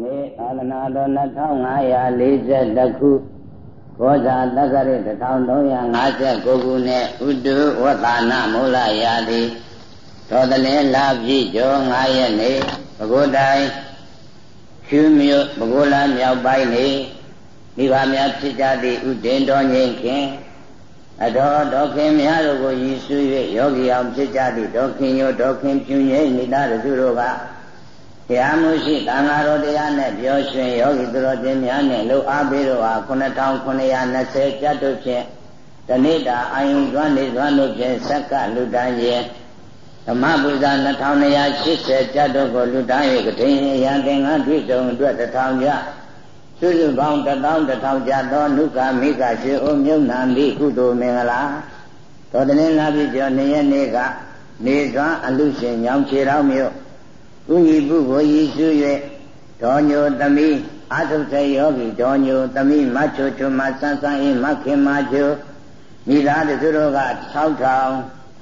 နေ့အာလနာတော်2540ခုဘောဇာတက္ကရာ1359ခုနှစ်ဥတုဝသနာမူလရာတိတော်တလင်းလာပြည့်ကျော်9ရက်နေ့ပဲခူးတိုင်းဖြူမြို့ပဲခူးလမ်းမြောက်ပိုင်းနေမိဘများဖြစ်ကြသည့်ဥဒင်တော်ငြိမ်ခင်အတော်ဒေါခင်များတို့ကိုရည်စူး၍ယောဂီအောင်ဖြစ်ကြသည့်ဒေါခင်ရောဒေါခင်ပြင်းရဲ့နိဒရစုတို့က တရားမှုရှိသံဃာတော်တရားနဲ့ပြောရွှင်ယောဂီသူတော်ချင်းများနဲ့လှူအားပေးတော့ဟာ9920ကျပ်တို့ဖြင့်တဏိတာအာယုံသွမ်းနေသွမ်းတို့ဖြင့်ဆက်ကလူတန်းရဲ့ဓမ္မပူဇာ2280ကျပ်တို့ကိုလူတန်း၍ကတိယံသင်္ကန်းတွေ့ကြုံအတွက်1000ကျပ်စုစုပေါင်း1000ကျပ်သောနုကမိကရှိအိုမြုံနံသည့်ကုသိုလ်မင်္ဂလာသောတနင်္လာပြည့်ကျော်နေ့ရက်နေ့ကနေစွမ်းအလူရှင်ညောင်ချေတော်မြို့ ကုညီပုကိုရည်စု၍ဒေါညိုသမီးအာထုစေယောဂီဒေါညိုသမီးမချိုချိုမဆန်းဆန်းရင်မခင်မချိုမိသားစုတို့က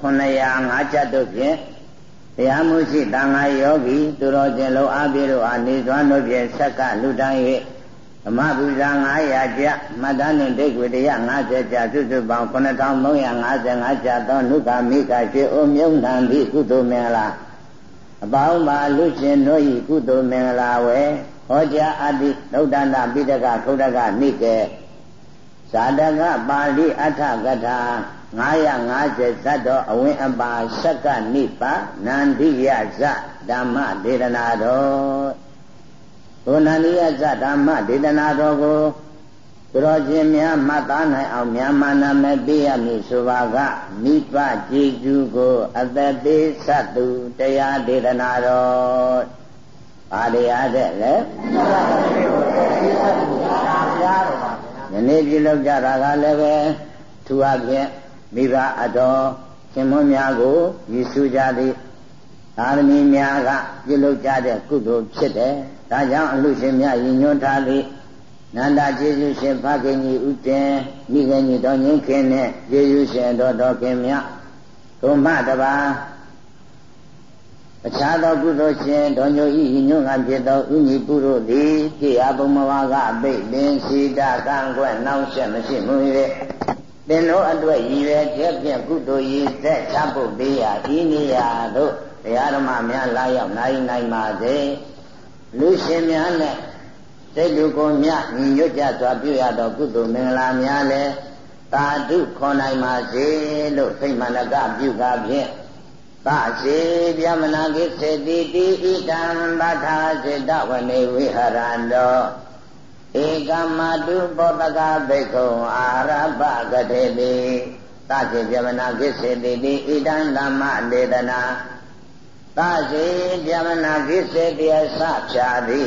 6905ကျပ်တို့ဖြင့်တရားမှုရှိတန်ခါယောဂီသူတော်ကျင်လုံးအားပြေတို့အားနေစွမ်းတို့ဖြင့်ဆက်ကလူတန်း၍ဓမ္မပူဇာ900ကျပ်မတ္တနှင့်ဒိတ်ဝေတရား50ကျပ်စုစုပေါင်း9355ကျပ်သောနုကမိကရှိအိုမြုံထံသည့်ကုသိုလ်မင်္ဂလာ အပေါင်းပါလူရှင်တို့ဤကုသိုလ်မင်္ဂလာဝဲဟောကြားအတ္တိသုဒ္ဓနာပိဋကခုဒ္ဓကနိကေဇာတကပါဠိအဋ္ဌကထာ950ဇတ်တော်အဝင်အပါဆက်ကနိပါနန္ဒိယဇဓမ္မဒေသနာတော်ဘုနန္ဒိယဇဓမ္မဒေသနာတော်ကို သူတော်ချင်းများမှတ်သားနိုင်အောင်မြန်မာနာမပေးရမည်ဆိုပါကမိဘကြည်ကျူးကို အသက်သေးသတ်သူတရားဒေသနာတော်ဘာတရားတဲ့လဲယနေ့ပြုလုပ်ကြတာကလည်းပဲသူအပြင်မိဘအတော်ရှင်မွန်းများကိုရည်စူးကြသည်သာသမီများကပြုလုပ်ကြတဲ့ကုသိုလ်ဖြစ်တယ်ဒါကြောင့်အလူရှင်များရည်ညွှန်းထားသည် နန္ဒကျေးဇူးရှင်ဖခင်ကြီးဥတင်မိခင်ကြီးတော်ငင်းခင်နဲ့ကျေးဇူးရှင်တော်တော်ခင်မြတ်ဒုမတပါအခြားသောကုသိုလ်ရှင်တော်ညိုဤညွန့်ကဖြစ်သောဥညီပုရုသည်ပြေအဘုံမဝါကအပိတ်လင်းစီတာကံကွက်နှောင့်ရှက်မရှိမှု၍သင်တို့အတွက်ရည်ရွယ်ချက်ဖြင့်ကုသိုလ်ရည်သက်ချဖို့ပေးရဤနေရာသို့တရားဓမ္မများလာရောက်နိုင်နိုင်ပါစေလူရှင်များနဲ့ စိတ်လူကိုမြညီညွတ်ကြစွာပြုရသောကုသိုလ်မင်္ဂလာများလည်းသာဓုခေါ်နိုင်ပါစေလို့စိတ်မနကပြုကားဖြင့်သစေပြမနာကိစေတိတိဣတံဗထာစေတဝနေဝိဟရန္တောဧကမတုဘောတကဘိက္ခုအာရပကတေတိသစေပြမနာကိစေတိတိဣတံဓမ္မဒေသနာသစေပြမနာကိစေတိအစဖြာတိ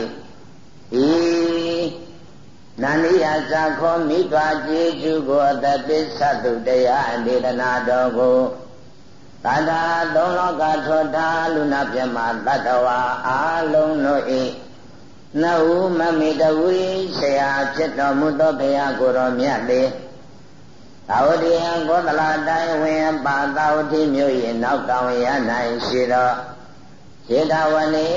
ဤ နန္ဒီယဇာခောမိသွားကျေကျူကိုအတပိသတ္တုတရားဒေသနာတော်ကိုသတ္တာသုံးလောကထောတာလူနာပြမတတ္တဝါအာလုံးတို့ဤနဟုမမေတဝိဆရာဖြစ်တော်မူသောဘုရားကိုယ်တော်မြတ်လေသာဝတိယံကောသလတိုင်းဝင်ပါသာဝတိမြို့၏နောက်တောင်ရ၌ရှိတော်စေတဝနေ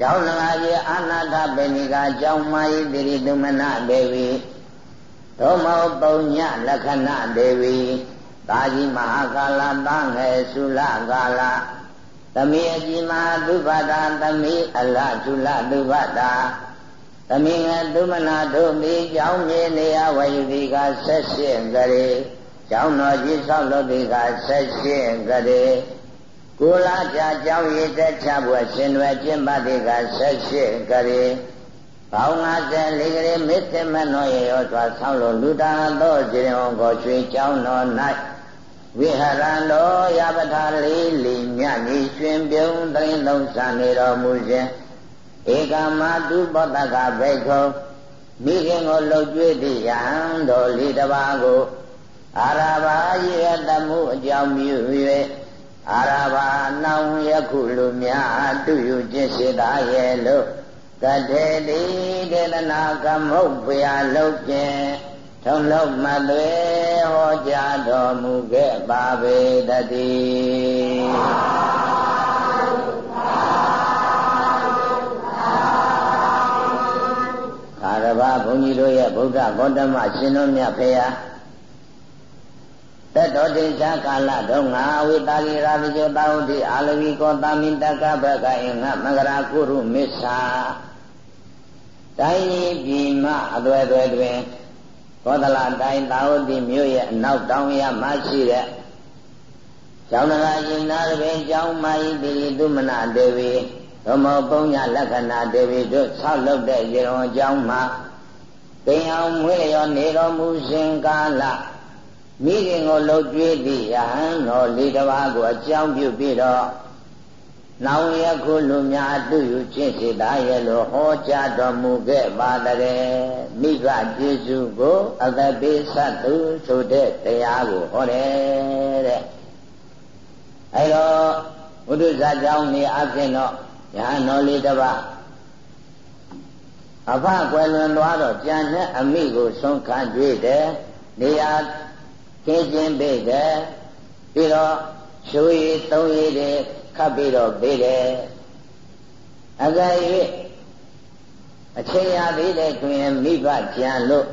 ကျောင်းလာကြီးအာနာတပေနိကကျောင်းမကြီးတိရိသမနဒေဝီဒုမောပုံညလက္ခဏဒေဝီတာကြီးမဟာကာလသံငယ်သုလကာလသမီးအကြီးမဟာသုဘတာသမီးအလသုလသုဘတာသမီးငယ်သုမနာတို့မိကျောင်းမြေနေရဝယုတိကဆက်ရှင်ကြရေကျောင်းတော်ကြီးဆောက်လို့ဒီကဆက်ရှင်ကြရေ ကိုလာပြကြောင်းရည်တက်ချဘွယ်ရှင်တွေကျင့်ပတိကဆက်ရှိကြရေဘောင်း54ကလေးမစ္စမနောရေရောစွာဆောင်းလို့လူတာသောခြေတော်ကိုချွေကြောင်းတော်၌ဝိဟရံတော်ရပထာလေးလီမြကြီးရှင်ပြုံးသိန်းလုံးဆံနေတော်မူခြင်းဧကမတုပောတကဘိက္ခုမိခင်ကိုလှုပ်ကြွေးသည့်ယံတော်လေးတစ်ပါးကိုအာရဘာယေတမှုအကြောင်းပြု၍ အာရဘာနောင်ယခုလူများတုယူခြင်းရှိသာရဲ့လို့ကတေတိဒေသနာကမုတ်ဗျာလုံးဖြင့်ထုံလုံးမသွေဟောကြားတော်မူခဲ့ပါပေတည်းပါးဘုန်းကြီးတို့ရဲ့ဗုဒ္ဓဂေါတမရှင်တော်မြတ်ဖေယ တတောတိသကာလတုံးငါဝိတာဂိရာပိကျောတာဟုတိအာလဝီကောတာမိတကဘကအင်္ဂမဂရာကုရုမစ္ဆာတိုင်းကြီးပြည်မအသွဲသွဲတွင်ကောသလတိုင်းသာဝတိမြို့ရဲ့အနောက်တောင်ရမှရှိတဲ့ကျောင်းနာရင်နာပင်ကျောင်းမကြီးတိတုမနာဒေဝီဓမ္မပုံညလက္ခဏာဒေဝီတို့ဆောက်လုပ်တဲ့ရေတော်ကျောင်းမှာပင်အောင်မွေးရောနေတော်မူစဉ်ကာလ မိခင်ကိုလှုပ်ကြွေးသည့်ယဟန်တော်လေးတစ်ပါးကိုအကြောင်းပြုပြီးတော့နောင်ရခုလူများအတူယူခြင်းစေတာရဲ့လို့ဟောကြားတော်မူခဲ့ပါတဲ့မိဘကျေးဇူးကိုအသပိသတ္တုဆိုတဲ့တရားကိုဟောတယ်တဲ့အဲတော့ဘုဒ္ဓဇာကြောင့်နေအပြင်တော့ယဟန်တော်လေးတစ်ပါးအဖကွယ်လွန်သွားတော့ကြံတဲ့အမိကိုဆုံးခံတွေ့တယ်နေရာ ကင်းကျင်းပေးတယ်ပြီးတော့ရှိုးရည်သုံးရည်တွေခတ်ပြီးတော့ပေးတယ်အကယ်၍အချိန်ရသေးတဲ့တွင်မိဘကြံလို့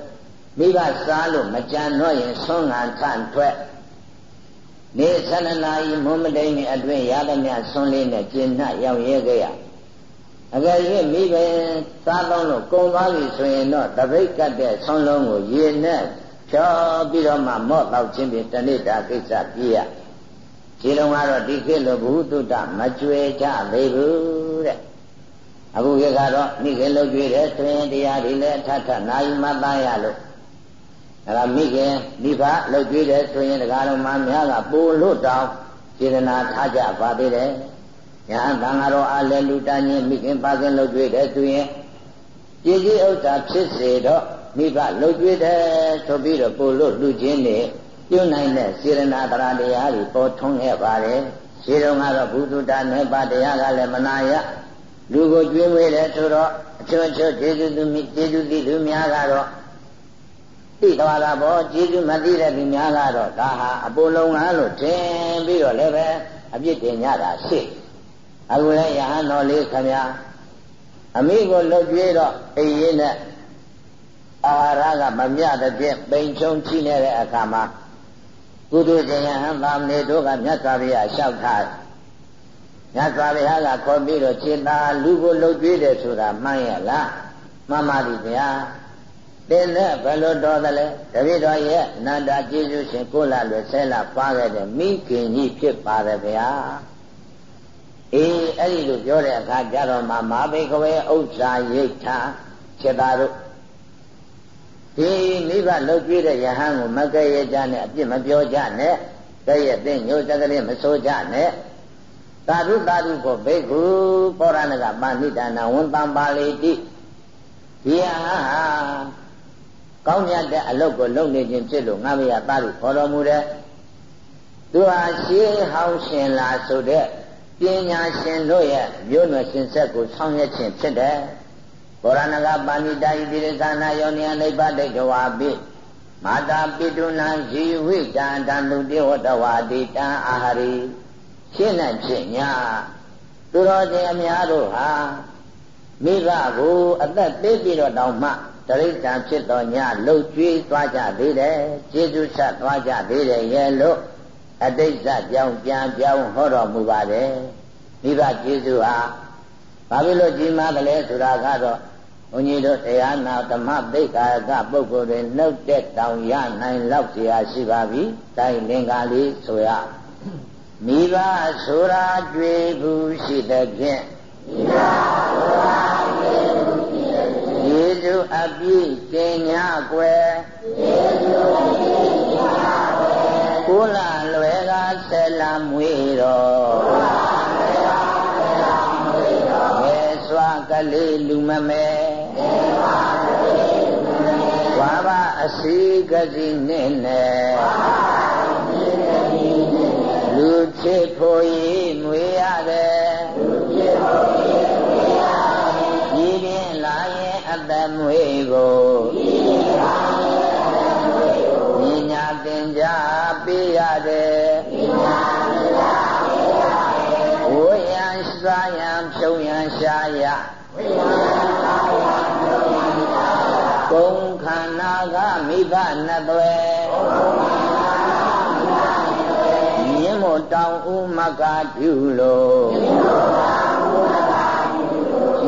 မိဘစားလို့မကြံတော့ရင်ဆုံးငံထန့်ထွက်နေဆန္ဒနာဤမုံမတိန်အတွင်ရသမျှဆွန်းလေးနဲ့ကျင့်နှရောက်ရဲကြရအကယ်၍မိဘစားတော့လို့ကုံသွားပြီဆိုရင်တော့တပိတ်ကတ်တဲ့ဆွန်းလုံးကိုရေနဲ့ ဖြောပြီးတော့မှမော့တော့ခြင်းဖြင့်တဏိတာကိစ္စပြည့်ရခြေလုံးကတော့ဒီခေတ်လိုဘုသူတ္တမကြွယ်ကြသေးဘူးတဲ့အခုခေတ်ကတော့မိခင်လှုပ်ကြွေးတယ်ဆိုရင်တရားတွေလည်းထထနာယူမှသားရလို့ဒါကမိခင်မိဘလှုပ်ကြွေးတယ်ဆိုရင်တရားတော်မှများကပိုလို့တောင်းစေတနာထားကြပါသေးတယ်ညာသံဃာတော်အားလည်းလူတန်းချင်းမိခင်ပါခင်လှုပ်ကြွေးတယ်ဆိုရင်ကြည်ကြီးဥစ္စာဖြစ်စေတော့ မိဘလှုပ်ကြွေးတယ်ဆိုပြီးတော့ပိုလို့လူချင်းနေပြုနိုင်တဲ့စေရနာတရားတရားတွေပေါ်ထွန်းခဲ့ပါတယ်ရှိတော်ကတော့ဘုသူတာနယ်ပါတရားကလည်းမနာရလူကိုကျွေးမွေးတယ်ဆိုတော့အချွတ်ချွတ်ကျေးဇူးသူကျေးဇူးတိသူများကတော့သိတော်လာပေါ့ကျေးဇူးမသိတဲ့သူများကတော့ဒါဟာအပေါ်လုံးကလို့ထင်ပြီးတော့လည်းပဲအပြစ်တင်ကြတာရှိအခုလည်းယဟန်တော်လေးခမညာအမိကိုလှုပ်ကြွေးတော့အိမ်ရင်းနဲ့ အာဟာရကမမြတဲ့ဖြင့်ပိန်ချုံချိနေတဲ့အခါမှာကုသိုလ်ရှင်ယဟန်သာမဏေတို့ကမြတ်စွာဘုရားလျှောက်ထားမြတ်စွာဘုရားကခေါ်ပြီးတော့ခြေသာလူကိုလှုပ်ကြွေးတယ်ဆိုတာမှန်ရလားမှန်ပါပြီဗျာတင်းနဲ့ဘယ်လိုတော်သလဲတပည့်တော်ရဲ့နန္ဒာကျေးဇူးရှင်ကိုလာလွယ်ဆဲလာပါခဲ့တဲ့မိခင်ကြီးဖြစ်ပါတယ်ဗျာအေးအဲ့ဒီလိုပြောတဲ့အခါကျတော့မှမာဘိကဝေဥစ္စာရိတ်ထာခြေသာတို့ ဒီမိဘလှုပ်ကြွေးတဲ့ယဟန်ကိုမကဲ့ရဲ့ကြနဲ့အပြစ်မပြောကြနဲ့ကဲ့ရဲ့တဲ့ညိုစကလေးမဆိုးကြနဲ့သာဓုသာဓုကိုဘိက္ခုပောရဏကပါဏိဒါနဝန်တံပါဠိတိဒီဟာကောင်းမြတ်တဲ့အလုပ်ကိုလုပ်နေခြင်းဖြစ်လို့ငါမရသာဓုခေါ်တော်မူတဲ့သူဟာရှေးဟောင်းရှင်လာဆိုတဲ့ပညာရှင်တို့ရဲ့မျိုးနွယ်ရှင်ဆက်ကိုဆောင်ရွက်ခြင်းဖြစ်တယ် ဘောရဏကပါဏိတာယိတိရသနာယောနိယနိဗ္ဗဒိတဝါပိမာတာပိတုနာဇီဝိတံတန္တုတေဝတဝါတိတံအာဟာရိရှင်းနဲ့ဖြစ်ညာသူတော်ရှင်အများတို့ဟာမိဘကိုအသက်ပေးပြီးတော့တောင်းမှတရိစ္ဆာန်ဖြစ်တော်ညလှုပ်ကြွေးသွားကြသေးတယ်ကျေးဇူးဆက်သွားကြသေးတယ်ရဲ့လို့အတိတ်ဇကြောင့်ပြန်ပြောင်းဟောတော်မူပါတယ်မိဘကျေးဇူးဟာဘာဖြစ်လို့ကြီးမားတယ်လဲဆိုတာကတော့ ဘုန်းကြီးတို့တရားနာဓမ္မသိက္ခာကပုဂ္ဂိုလ်တွေနှုတ်တဲ့တောင်ရနိုင်လောက်เสียရှိပါပြီ။တိုင်းလင်္ကာလေးဆိုရမိဘဆိုတာကြွေဘူးရှိတဲ့ဖြင့်မိဘဆိုတာကြွေဘူးရှိတဲ့ဖြင့်ယေရှုအပြည့်ကျင်ညာကွယ်ယေရှုအပြည့်ကျင်ညာကွယ်ကိုလာလွယ်ကဆယ်လမွေတော်ကိုလာလွယ်ကဆယ်လမွေတော်ဘယ်စွာကလေးလူမမဲ ဝါဘအစီကစီနဲ့နဲ့လူချစ်ဖို့ရမွေရတယ်ရည်ပြင်းလာရင်အသက်မွေကိုပညာသင်ကြားပေးရတယ်ဝိယံစားယံဖြုံယံရှားရဝိယံစားယံဖြုံယံရှားရကုံ ခန္ဓာကမိဘနှစ်သွဲမြင့်မို့တောင်ဥမကပြုလို့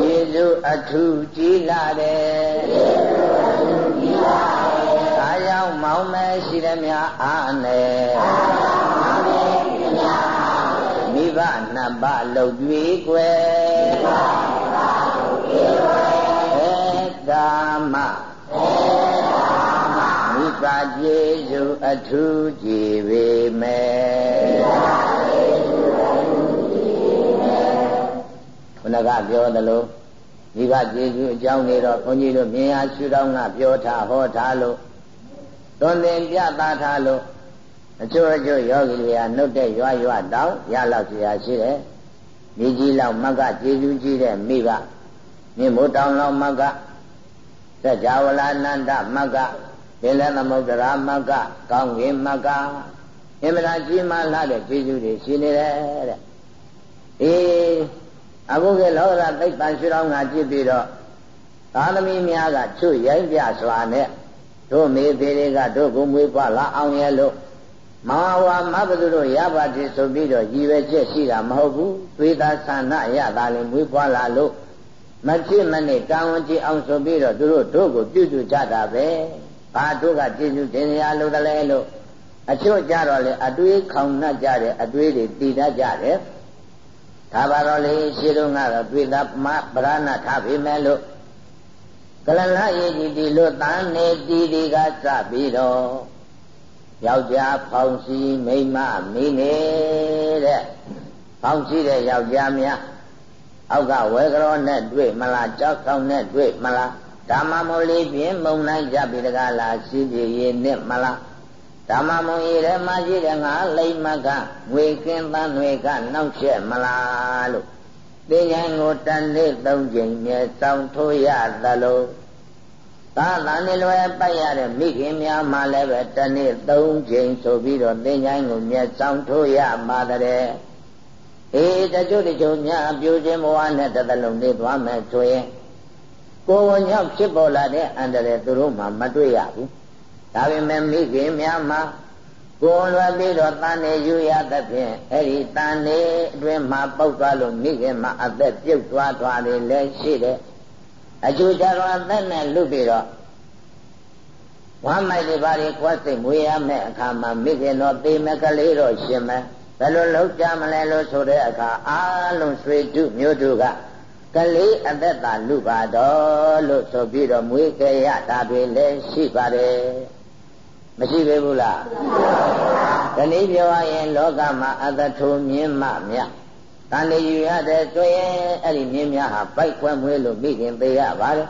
ယေစုအထုကြည်လာတယ်အားကြောင့်မောင်းမဲရှိသည်များအားနဲ့မိဘနှစ်ပါးလှုပ်ကြွေးကွယ် ကကျေစုအထူးကြည်ပေမယ်ခုနကပြောသလိုဒီကကျေစုအကြောင်းနေတော့ခွန်ကြီးတို့မြင်အားရှုတော့ငါပြောထားဟောထားလို့တွင်တင်ပြသထားလို့အချို့အချို့ယောဂီတွေကနှုတ်တဲ့ရွာရွာတောင်းရလောက်စရာရှိတယ်မိကြီးလောက်မကကျေစုကြီးတဲ့မိကမြင်မိုးတောင်လောက်မကသကြဝဠာနန္ဒမက ပင်လသမုဒ္ဒရာမကကောင်းကင်မကအင်မတန်ကြီးမားလာတဲ့ကျေးဇူးတွေရှိနေတယ်တဲ့အေးအခုကလောကသိပ္ပံရှိတော်ငါကြည့်ပြီးတော့သာသမီများကချွတ်ရိုက်ပြစွာနဲ့တို့မေသေးတွေကတို့ကိုမွေးပွားလာအောင်ရဲ့လို့မဟာဝါမဘသူတို့ရပါတိဆိုပြီးတော့ရည်ပဲချက်ရှိတာမဟုတ်ဘူးသွေးသားဆန္ဒရတာလည်းမွေးပွားလာလို့မဖြစ်မနဲ့တာဝန်ကြီးအောင်ဆိုပြီးတော့သူတို့တို့ကိုပြုစုကြတာပဲ ဘာတို့ကကျေးဇူးတင်ရလို့တလဲလို့အချို့ကြတော့လေအတွေးခေါင်နှက်ကြတယ်အတွေးတွေတည်တတ်ကြတယ်ဒါပါတော့လေရှင်းတော့ကတော့တွေ့တာမဗရဏထားပြီမဲ့လို့ကလလရေးကြီးဒီလို့တန်းနေတီဒီကစပြီးတော့ယောက်ျားဖောင်စီမိန်းမမိနေတဲ့ဖောင်စီတဲ့ယောက်ျားများအောက်ကဝဲကရောနဲ့တွေ့မလားကြောက်ဆောင်နဲ့တွေ့မလား ဓမ္မမိုလီဖြင့်မုံနိုင်ကြပြီတကားလားရှိပြည့်နဲ့မလားဓမ္မမုံရည်ထဲမှာရှိတဲ့ငါလိမ့်မကငွေကင်းသန်းတွေကနှောက်ရှက်မလားလို့သင်္ချိုင်းကိုတန်လေးသုံးချိန်မြဲဆောင်ထိုးရသလိုသာသနာလွယ်ပိုက်ရတဲ့မိခင်များမှလည်းပဲတနေ့သုံးချိန်ဆိုပြီးတော့သင်္ချိုင်းကိုမြဲဆောင်ထိုးရပါတဲ့အေးတချို့တချို့များပြိုခြင်းဘဝနဲ့တသလုံးနေသွားမယ်ဆိုရင် ကိုယ်ဝင်ရောက်ဖြစ်ပေါ်လာတဲ့အန္တရာယ်သူတို့မှမတွေ့ရဘူးဒါပေမဲ့မိခင်များမှာကိုယ်လွယ်ပြီးတော့တန်နေယူရသဖြင့်အဲ့ဒီတန်နေအတွင်းမှာပုတ်သွားလို့မိခင်မှာအသက်ပြုတ်သွားသွားတယ်လည်းရှိတယ်အကျိုးကြတော့အသက်နဲ့လွတ်ပြီးတော့ဝမ်းမိုက်တွေဘာတွေကွက်စိတ်မွေးရမယ့်အခါမှာမိခင်တော့သေမကလေးတော့ရှင်မယ်ဘယ်လိုလုပ်ကြမလဲလို့ဆိုတဲ့အခါအားလုံးဆွေတုမျိုးတို့က ကလေးအသက်သာလူပါတော့လို့ဆိုပြီးတော့မွေးကြရတာတွေလည်းရှိပါတယ်မရှိပေဘူးလားကလေးပြောရရင်လောကမှာအသက်ထိုးမြင်းမှမြတ်တန်လေယူရတဲ့ဆိုရင်အဲ့ဒီမြင်းများဟာပိုက်ခွဲမွေးလို့မိခင်သေးရပါတယ်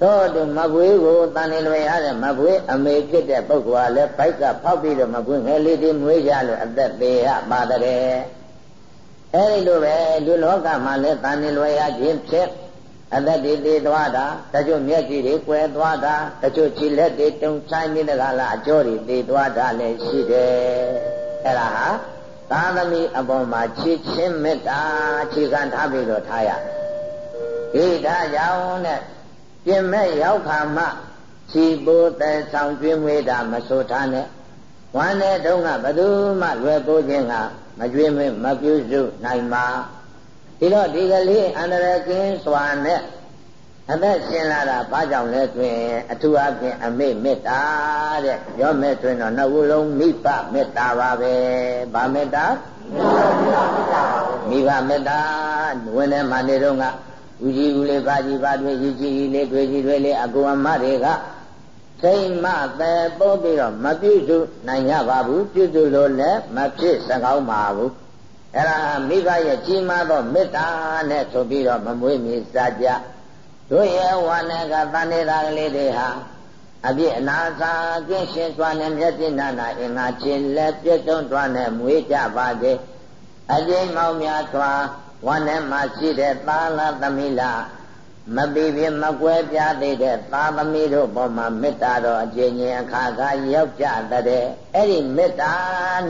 သောတုမပွေးကိုတန်နေလွယ်ရတဲ့မပွေးအမေဖြစ်တဲ့ပုဂ္ဂိုလ်ကလည်းဘိုက်ကဖောက်ပြီးတော့မပွေးငယ်လေးတွေမွေးကြလို့အသက်သေးရပါတဲ့ အဲဒီလိုပဲလူလောကမှာလည်းတန်နေလွယ်ရခြင်းဖြစ်အသက်တွေသေးသွားတာတချို့မျက်စိတွေကွယ်သွားတာတချို့ခြေလက်တွေတုံဆိုင်နေတဲ့ကလာအကျော်တွေသေးသွားတာလည်းရှိတယ်အဲဒါဟာသာသမီအပေါ်မှာခြေချင်းမေတ္တာခြေခံထားပြီးတော့ထားရတယ်ဒီဒါကြောင့်နဲ့ပြင်မဲ့ရောက်ခါမှခြီပိုးတဲ့ဆောင်ကျွေးမွေးတာမဆိုထားနဲ့ဝမ်းတဲ့တုန်းကဘသူမှလွယ်ပိုးခြင်းက မကျွေးမွေးမပြုစုနိုင်ပါဒီတော့ဒီကလေးအန္တရာယ်ကင်းစွာနဲ့အသက်ရှင်လာတာဘာကြောင့်လဲဆိုရင်အထူးအဖြင့်အမိမေတ္တာတဲ့ပြောမဲ့ဆိုရင်တော့နှုတ်လုံးမိဘမေတ္တာပါပဲဗာမေတ္တာမိဘမေတ္တာဝင်တဲ့မှနေတော့ကဦးကြီးဦးလေးဘာကြီးဘာတွေကြီးကြီးလေးတွေကြီးတွေလေးအကူအမတွေက စိတ်မသက်ပို့ပြီးတော့မပြည့်စုံနိုင်ရပါဘူးပြည့်စုံလို့လည်းမဖြစ်စကောင်းပါဘူးအဲ့ဒါမိဘရဲ့ကြီးမားသောမေတ္တာနဲ့ဆိုပြီးတော့မမွေးမြေစားကြတို့ရဲ့ဝါနဲ့ကတန်နေတာကလေးတွေဟာအပြည့်အနာစာကင်းရှင်းစွာနဲ့မျက်စိနာနာအင်္ဂါချင်းလက်ပြည့်စုံစွာနဲ့မွေးကြပါစေအကျဉ်းမောင်များစွာဝမ်းထဲမှာရှိတဲ့သာလသမီးလား မပီပြမကွဲပြားသေးတဲ့သာသမီးတို့ပေါ်မှာမေတ္တာတော်အကျဉ်းချင်းအခါခါရောက်ကြတဲ့အဲ့ဒီမေတ္တာ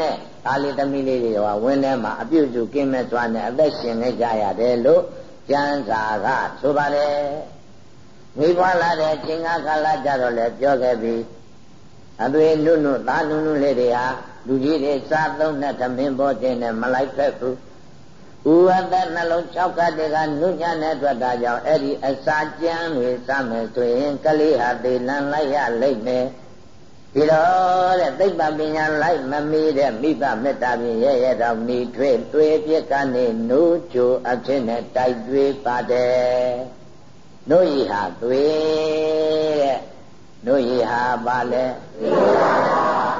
နဲ့ဒါလေးသမီးလေးတွေကဝင်းထဲမှာအပြုစုကင်းမဲ့စွာနဲ့အသက်ရှင်နေကြရတယ်လို့ကျမ်းစာကဆိုပါတယ်မိဘလာတဲ့အချိန်ကာလကြတော့လည်းပြောခဲ့ပြီအသွေးနုနုသားနုနုလေးတွေဟာလူကြီးတွေစားသုံးတဲ့သမင်းပေါ်တင်နဲ့မလိုက်ဖက်ဘူး ဥဝတ္တနှလုံး၆ခတ်တွေကနုညံ့တဲ့အတွက်ဒါကြောင့်အဲ့ဒီအစာကြမ်းတွေစားမယ်ဆိုရင်ကလေးဟာသေလန်းလိုက်ရလိမ့်မယ်ဒီတော့တဲ့သိပ္ပံပညာလိုက်မမီတဲ့မိဘမေတ္တာဖြင့်ရဲ့ရဲ့တော့မိထွေးတွေးပြက်ကနေနိုးကြိုအဖြစ်နဲ့တိုက်တွေးပါတယ်နို့ဤဟာသွေးတဲ့နို့ဤဟာပါလဲ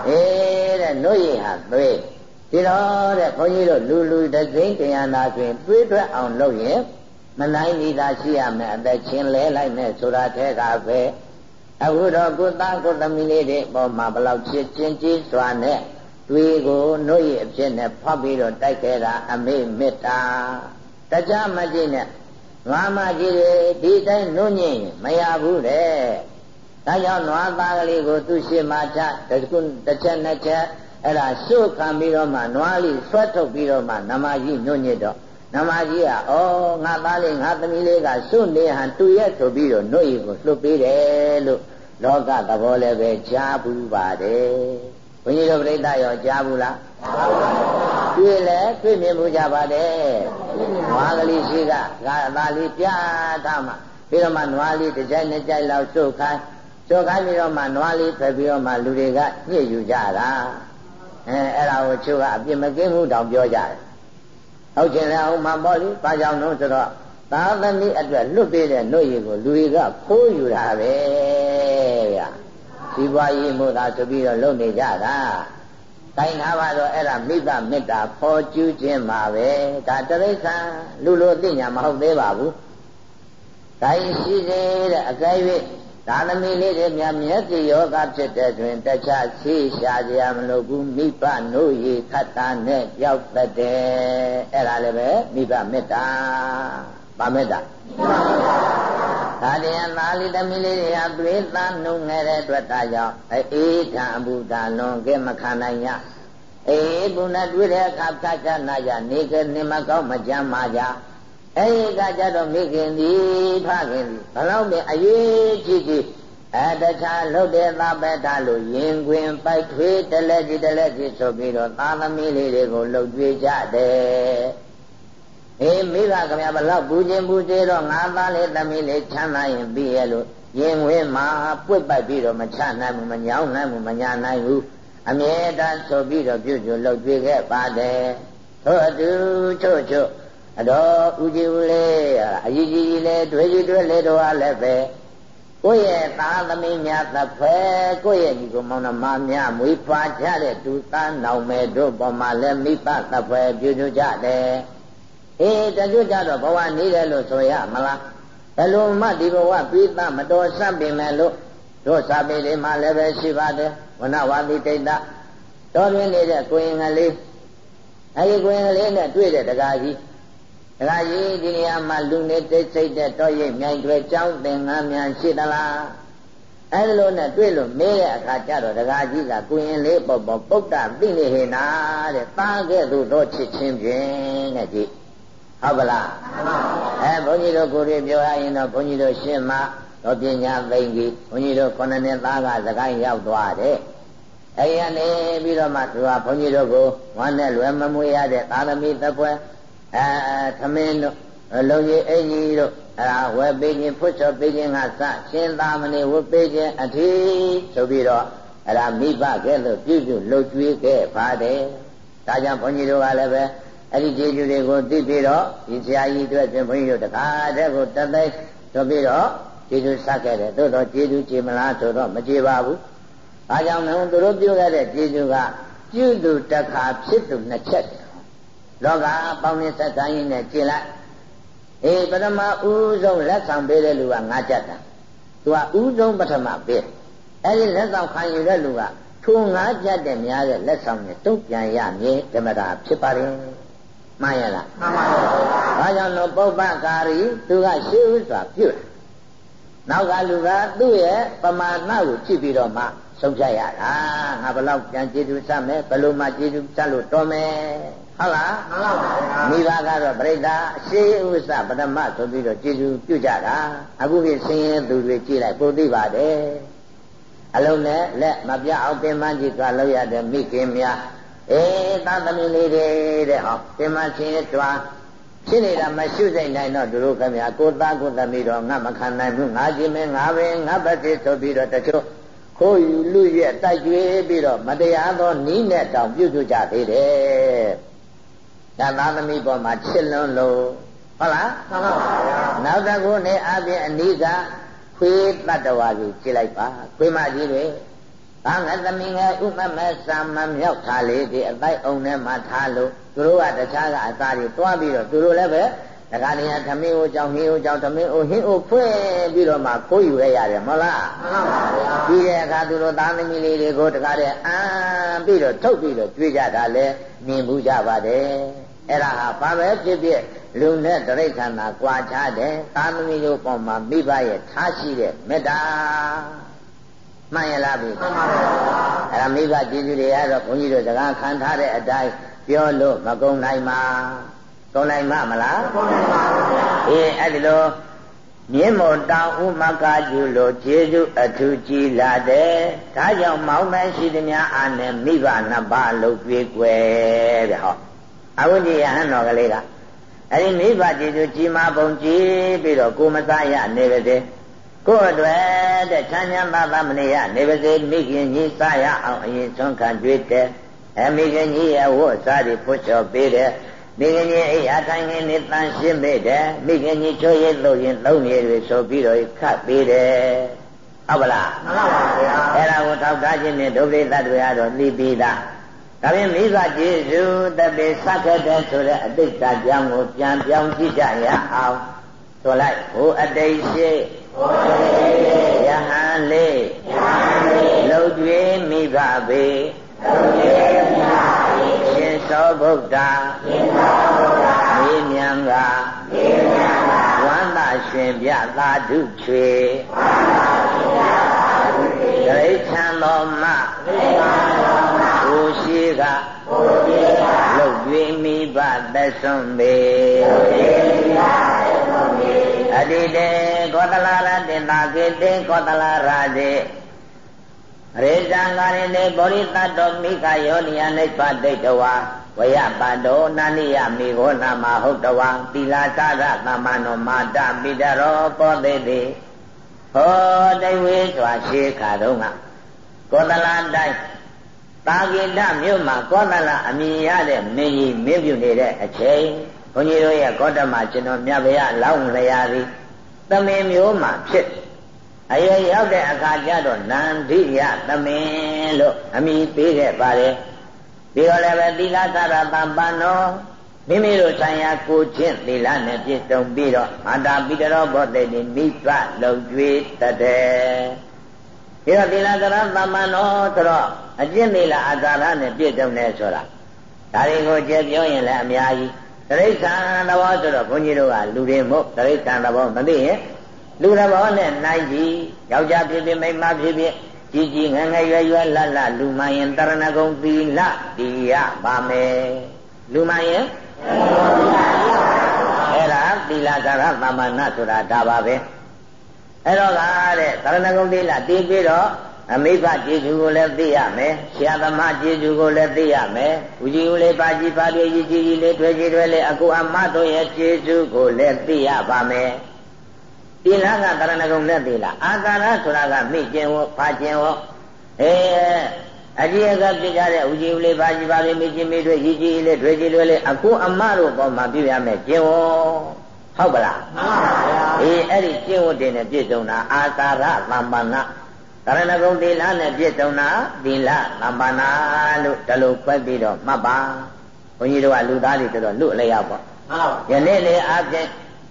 အေးတဲ့နို့ဤဟာသွေး ဒီတော့တဲ့ဘုန်းကြီးတို့လူလူတစိမ့်တရားနာတွင်သွေးထွက်အောင်လုပ်ရင်မနိုင်မိသာရှိရမယ်အသက်ချင်းလဲလိုက်မယ်ဆိုတာထဲကပဲအခုတော့ကိုသားကိုသမီးလေးတွေပေါ်မှာဘလောက်ချစ်ချင်းကြီးစွာနဲ့သွေးကိုနှုတ်ရအဖြစ်နဲ့ဖောက်ပြီးတော့တိုက်ခဲ့တာအမေမေတ္တာတကြမကြည့်နဲ့ငါမကြီးတွေဒီတိုင်းနှုတ်ညင်မရဘူးတဲ့ဒါကြောင့်နွားသားကလေးကိုသူ့ရှိမှချတကုတစ်ချက်နှစ်ချက် အဲ့ဒါစုခံပြီးတော့မှနွားလေးဆွတ်ထုတ်ပြီးတော့မှနမကြီးညွန့်ညစ်တော့နမကြီးကဩငါသားလေးငါသမီးလေးကစွနေဟန်တူရက်ဆိုပြီးတော့နှုတ်ရီကိုလွတ်ပေးတယ်လို့လောကသဘောလည်းပဲကြားဘူးပါတယ်ဘုန်းကြီးတို့ပြိဿရောကြားဘူးလားကြားပါဘူးတွေ့လဲတွေ့မြင်မှုကြပါတယ်နွားကလေးရှိကငါသားလေးပြထားမှပြီးတော့မှနွားလေးတစ်ကြိုက်နှစ်ကြိုက်လောက်စုခိုင်းစုခိုင်းပြီးတော့မှနွားလေးထွက်ပြီးတော့မှလူတွေကညှစ်ယူကြတာ အဲအဲ့ဒါကိုချုပ်ကအပြစ်မကင်းမှုတောင်ပြောကြတယ်ဟုတ်ချင်လဲအောင်မှပေါ့လေဘာကြောင့်လို့ဆိုတော့သာသမီအတွက်လွတ်ပေးတဲ့နှုတ်ရည်ကိုလူတွေကခိုးယူတာပဲဗျာဒီပွားရေးမို့သာဆိုပြီးတော့လုပ်နေကြတာတိုင်းထားပါတော့အဲ့ဒါမိဘမေတ္တာဖော်ကျူးခြင်းပါပဲဒါတရိစ္ဆာန်လူလိုသိညာမဟုတ်သေးပါဘူးတိုင်းရှိသေးတဲ့အက ယ်၍ဒါသမီးလေးတွေများမျက်စိယောဂဖြစ်တဲ့တွင်တခြားဆေးရှာကြရမလို့ဘူးမိဘနို့ရည်ခတ်တာနဲ့ကြောက်တတ်တယ်အဲ့ဒါလည်းပဲမိဘမေတ္တာပါမေတ္တာဒါတရားသားလေးသမီးလေးတွေဟာသွေးသားနှုံငယ်တဲ့အတွက်ဒါကြောင့်အေးထံအဘူဒါလွန်ကဲမခံနိုင်ရအေးဘုနာတွေ့တဲ့အခါကကြနာကြနေကနေမကောင်းမကြမ်းမာကြ အဲဒီကကြတော့မိခင်ဒီဖခင်ဒီဘလောက်ပဲအရေးကြီးကြီးအဲတခြားလှုပ်တဲ့သဗ္ဗတလို့ရင်ခွင်ပိုက်ထွေးတလက်ကြီးတလက်ကြီးဆိုပြီးတော့သာသမီလေးတွေကိုလှုပ်ကြွေးကြတယ်အေးမိဘခင်ဗျာဘလောက်ပူခြင်းပူသေးတော့ငါသားလေးသမီးလေးချမ်းသာရင်ပြီးရဲ့လို့ရင်ဝင်းမှာပွတ်ပတ်ပြီးတော့မချနိုင်ဘူးမညောင်းနိုင်ဘူးမညာနိုင်ဘူးအမြဲတမ်းဆိုပြီးတော့ပြုကျလှုပ်ကြွေးခဲ့ပါတယ်ထို့အတူချို့ချို့ အတော်ဦးကြီးဦးလေးအကြီးကြီးလေးတွေ့ကြီးတွေ့လေးတို့အားလည်းပဲကိုယ့်ရဲ့သားသမီးများသဖဲကိုယ့်ရဲ့ဒီကိုမောင်နှမများမွေးဖွားကြတဲ့ဒုသားနောင်မယ်တို့ပေါ်မှာလည်းမိဘသဖဲပြုစုကြတယ်အေးတကြွကြတော့ဘဝနေတယ်လို့ဆိုရမလားဘယ်လိုမှဒီဘဝပြီးသားမတော်ဆပ်ပင်မဲ့လို့တို့စာပေတွေမှာလည်းပဲရှိပါတယ်ဝနဝတိတိတ်တတော်ရင်းနေတဲ့ကိုရင်ကလေးအဲဒီကိုရင်ကလေးနဲ့တွေ့တဲ့တကားကြီး တခါကြီးဒီနေရာမှာလူနေတိတ်ဆိတ်တဲ့တော့ရိပ်မြိုင်တွေကြောင်းသင်္ကန်းများရှိသလားအဲလိုနဲ့တွေ့လို့မေးတဲ့အခါကျတော့တခါကြီးကကိုရင်လေးပေါ့ပေါ့ပုဒ္ဒသိနေဟေနာတဲ့သားခဲ့သူတော့ချစ်ချင်းဖြင့်တဲ့ကြည့်ဟုတ်ကလားအဲဘုန်းကြီးတို့ကိုရီပြောရရင်တော့ဘုန်းကြီးတို့ရှင်းမှတော့ပညာသိမ့်ကြီးဘုန်းကြီးတို့ခုနှစ်နှစ်သားကစကိုင်းရောက်သွားတယ်အဲဒီကနေပြီးတော့မှသူကဘုန်းကြီးတို့ကိုဝမ်းနဲ့လွယ်မမွေးရတဲ့သာသမီသပွဲ အဲသမင်းတို့လုံကြီးအင်ကြီးတို့အဲဒါဝယ်ပေးခြင်းဖွတ်ချော်ပေးခြင်းကစရှင်သာမဏေဝတ်ပေးခြင်းအထီးဆိုပြီးတော့အဲဒါမိဘကဲလို့ပြုစုလှုပ်ကြွေးခဲ့ပါတယ်ဒါကြောင့်ဘုန်းကြီးတို့ကလည်းပဲအဲ့ဒီကျေးဇူးတွေကိုသိပြီးတော့ဒီဆရာကြီးအတွက်ပြင်ဘုန်းကြီးတို့တခါတည်းကိုတသိဆိုပြီးတော့ကျေးဇူးဆက်ခဲ့တယ်သို့တော့ကျေးဇူးကြည်မလားဆိုတော့မကြည်ပါဘူးအားကြောင့်လည်းသူတို့ပြုခဲ့တဲ့ကျေးဇူးကပြုသူတစ်ခါဖြစ်သူနှစ်ချက် လောကပေါင်းနေဆက်ဆံရင်းနဲ့ကြည်လိုက်အေးပထမဦးဆုံးလက်ဆောင်ပေးတဲ့လူကငါကြက်တာသူကဦးဆုံးပထမပေးအဲ့ဒီလက်ဆောင်ခံယူတဲ့လူကထိုငါကြက်တဲ့များတဲ့လက်ဆောင်နဲ့တုံ့ပြန်ရမည်ဓမ္မတာဖြစ်ပါတယ်မှန်ရလားမှန်ပါပါဘာကြောင့်လို့ပုပ္ပကာရီသူကရှေးဥစွာပြုတ်နောက်ကလူကသူ့ရဲ့ပမာဏကိုကြည့်ပြီးတော့မှ ဆုံးဖြတ်ရတာငါဘယ်လောက်ပြန်ကျေးဇူးဆက်မယ်ဘယ်လိုမှကျေးဇူးဆက်လို့တော်မယ်ဟုတ်လားမှန်ပါပါဗျာမိဘကတော့ပြိတ္တာအရှိဥစ္စာပထမဆိုပြီးတော့ကျေစုပြုကြတာအခုပြဆင်းရဲသူတွေကြည့်လိုက်ပိုသိပါတယ်အလုံးနဲ့လက်မပြအောင်ပင်မကြီးကလောက်ရတဲ့မိခင်များအေးသာသမီလေးတွေတဲ့ဟောပင်မချင်းရဲ့တွားဖြစ်နေတာမရှုစိတ်နိုင်တော့သူတို့ခင်ဗျာကိုသားကိုသမီးတော့ငါမခံနိုင်ဘူးငါကြည့်မင်းငါပဲငါပတ်သေးဆိုပြီးတော့တချို့ ခိုးယူလူရဲ့တိုက်ကျွေးပြီးတော့မတရားသောနီးနဲ့တောင်ပြုစုကြသေးတယ်။ဒါသားသမီးပေါ်မှာချစ်လွန်းလို့ဟုတ်လားမှန်ပါပါဗျာနောက်တစ်ခုနဲ့အပြင်အနိကခွေးတတ္တဝါကြီးကြည့်လိုက်ပါခွေးမကြီးတွေဘာငါသမီးငယ်ဥမမစာမမြောက်ထားလေဒီအတိုက်အောင်ထဲမှာထားလို့သူတို့ကတခြားကအစာတွေတွားပြီးတော့သူတို့လည်းပဲ တခါတည်းကသမင်းကိုကြောင်းဟင်းကိုကြောင်းသမင်းကိုဟင်းကိုဖွင့်ပြီးတော့မှခိုးယူရရတယ်မဟုတ်လားမှန်ပါဗျာဒီတဲ့အခါသူတို့သားသမီးလေးတွေကိုတခါတည်းအမ်းပြီးတော့ထုတ်ပြီးတော့ကြွေးကြတာလဲမြင်ဘူးကြပါတယ်အဲ့ဒါဟာဘာပဲဖြစ်ဖြစ်လူနဲ့တရိဋ္ဌာန်သာကြွာချတယ်သားသမီးတို့ပေါ်မှာမိဘရဲ့ထားရှိတဲ့မေတ္တာမှန်ရလားပြီမှန်ပါဗျာအဲ့ဒါမိဘကျေးဇူးတွေကတော့ဘုန်းကြီးတို့စကားခံထားတဲ့အတိုင်းပြောလို့မကုန်နိုင်ပါ ကုန်နိုင်မှာမလားကုန်နိုင်ပါဗျာအေးအဲ့ဒီလိုမြင်းမောတောင်ဥမကကျူလို့ကျေးဇူးအထူးကြီးလာတယ်ဒါကြောင့်မောင်းမရှိသည်များအာနဲ့မိဘနှစ်ပါးလုပ်ပြေးွယ်တဲ့ဟောအဝိဇ္ဇယဟန်တော်ကလေးကအဲ့ဒီမိဘကျေးဇူးကြီးမားပုံကြည်ပြီးတော့ကိုမစားရနေပါစေကိုယ်အတွက်တဲ့ချမ်းချမ်းသာသာမနေရနေပါစေမိခင်ကြီးစားရအောင်အရင်ဆုံးခံကြွေးတယ်အမိခင်ကြီးရဲ့ဝတ်စားတွေဖွချော်ပေးတယ် မိခင်ကြီးအိယာထိုင်ခင်နေတန်ရှင်းပေးတယ်မိခင်ကြီးချိုးရိပ်လို့ရင်သုံးနေတွေဆိုပြီးတော့ခတ်ပေးတယ်ဟုတ်ပါလားမှန်ပါပါဗျာအဲ့ဒါကိုထောက်ထားခြင်းနဲ့ဒုပရိသတ်တွေကတော့သိပြီးသားဒါပြင်မိဘကျေးဇူးတပေစက္ကတဲ့ဆိုတဲ့အတိတ်ကကြောင်းကိုပြန်ပြောင်းကြည့်ကြရအောင်ဆိုလိုက်ဟိုအတိတ်ရှိဟိုအတိတ်ယဟန်လေးယဟန်လေးလှုပ်ကြွေးမိဘပေလှုပ်ကြွေးမိဘပေရှင် သောဗုဒ္ဓရှင်သောဗုဒ္ဓမေမြံကမေမြံကဝန္တာရှင်ပြသာဓုချွေဝန္တာရှင်ပြသာဓုချွေဒိဋ္ဌံတော်မဒိဋ္ဌံတော်မကိုရှိကကိုရှိကလှုပ်ကြွေးမိဘသက်ဆုံးပေလှုပ်ကြွေးမိဘသက်ဆုံးပေအတိတေကောတလာရတေတာကေတေကောတလာရာတေ ရေဇံကာရိနေဗောရိတတောမိခယောနိယနိဗ္ဗဒိဋ္ဌဝါဝယပတောနာနိယမိဂောနာမဟုတ်တဝံသီလာသရသမ္မနောမာတပိတရောပောတိတိဟောတိဝေစွာရှိခါတော့ကကောသလတိုင်းတာဂိတမြို့မှာကောသလအမည်ရတဲ့မင်းကြီးမင်းပြုနေတဲ့အချိန်ဘုန်းကြီးတို့ရဲ့ကောတမကျွန်တော်မြတ်ဗျာလောင်းလျာသည်သမင်မျိုးမှာဖြစ် အရွယ်ရောက်တဲ့အခါကျတော့နန္ဒိယသမင်လို့အမည်ပေးခဲ့ပါတယ်ပြီးတော့လည်းပဲသီလသရတပ္ပနောမိမိတို့ဆိုင်ရာကိုချင်းသီလနဲ့ပြည့်စုံပြီးတော့မာတာပိတရောဘောတေတိမိဘလုံကျွေးတတ်တယ်ပြီးတော့သီလသရတပ္ပနောဆိုတော့အကျင့်သီလအသာရနဲ့ပြည့်စုံတယ်ဆိုတာဒါတွေကိုကြည့်ပြောရင်လည်းအများကြီးတရိစ္ဆာန်သဘောဆိုတော့ဘုန်းကြီးတို့ကလူတွေမို့တရိစ္ဆာန်သဘောမသိရင် လူသဘောနဲ့နိုင်ကြည့်ယောက်ျားဖြစ်ဖြစ်မိန်းမဖြစ်ဖြစ်ကြီးကြီးငယ်ငယ်ရွယ်ရွယ်လတ်လတ်လူမှရင်တရဏဂုံသီလတည်ရပါမယ်လူမှရင်အဲ့ဒါသီလကာရသမ္မာနဆိုတာဒါပါပဲအဲ့တော့ကတဲ့တရဏဂုံသီလတည်ပြီးတော့အမိဘကျေစုကိုလည်းသိရမယ်ဆရာသမားကျေစုကိုလည်းသိရမယ်ဦးကြီးဦးလေးပါကြီးပါလေးကြီးကြီးလေးထွေကြီးထွေလေးအကူအမတို့ရဲ့ကျေစုကိုလည်းသိရပါမယ် သီလကတရဏဂုံနဲ့သီလအာကာရဆိုတာကမိကျင်ဝဖာကျင်ဝအဲအကြီးအကပြကြတဲ့ဦးကြီးဦးလေးပါကြီးပါလေးမိကျင်မိတွေကြီးကြီးလေးထွေကြီးထွေလေးအကူအမတို့ပေါ်မှာပြရမယ်ကျင်ဝဟုတ်ပလားမှန်ပါဗျာအေးအဲ့ဒီကျင့်ဝတ်တွေနဲ့ပြည့်စုံတာအာကာရသမ္ပန္နကရဏဂုံသီလနဲ့ပြည့်စုံတာသီလသမ္ပန္နာလို့ဒါလိုခွဲပြီးတော့မှတ်ပါဘုန်းကြီးတို့ကလူသားတွေတော်တော်လွတ်လျောက်ပေါ့မှန်ပါယနေ့လေအပြင်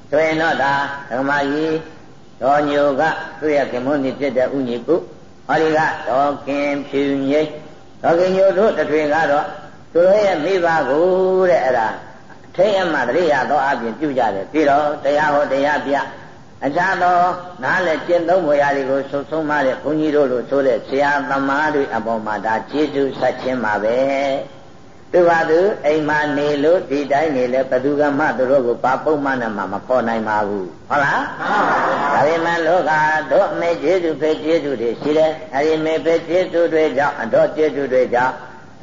ဆိုရင်တော့ဒါဓမ္မကြီးတော်ညိုကသူ့ရဲ့ခင်မွန်းနေဖြစ်တဲ့ဥညီပုဟောဒီကတော်ခင်ဖြူငိတ်တော်ခင်ညိုတို့တထွေကတော့သူတို့ရဲ့မိဘကိုတဲ့အဲ့ဒါထိတ်အမှတရိယာသောအပြင်ပြုကြတယ်ပြီးတော့တရားဟောတရားပြအခြားသောနားလည်းကျင့်သုံးပေါ်ရာတွေကိုဆုဆုံးမတဲ့ဘုန်းကြီးတို့လိုဆိုတဲ့ဆရာသမားတွေအပေါ်မှာဒါကျေးဇူးဆက်ခြင်းပါပဲဒ သူပါသူအိမ်မှာနေလို့ဒီတိုင်းနေလဲဘသူကမှသူတို့ကိုဘာပုံမှန်နဲ့မှမခေါ်နိုင်ပါဘူးဟုတ်လားဒါပေမဲ့လောကတို့အမေကျေးဇူးဖေကျေးဇူးတွေရှိတယ်အဲဒီမေဖေကျေးဇူးတွေကြောင့်အတော်ကျေးဇူးတွေကြောင့်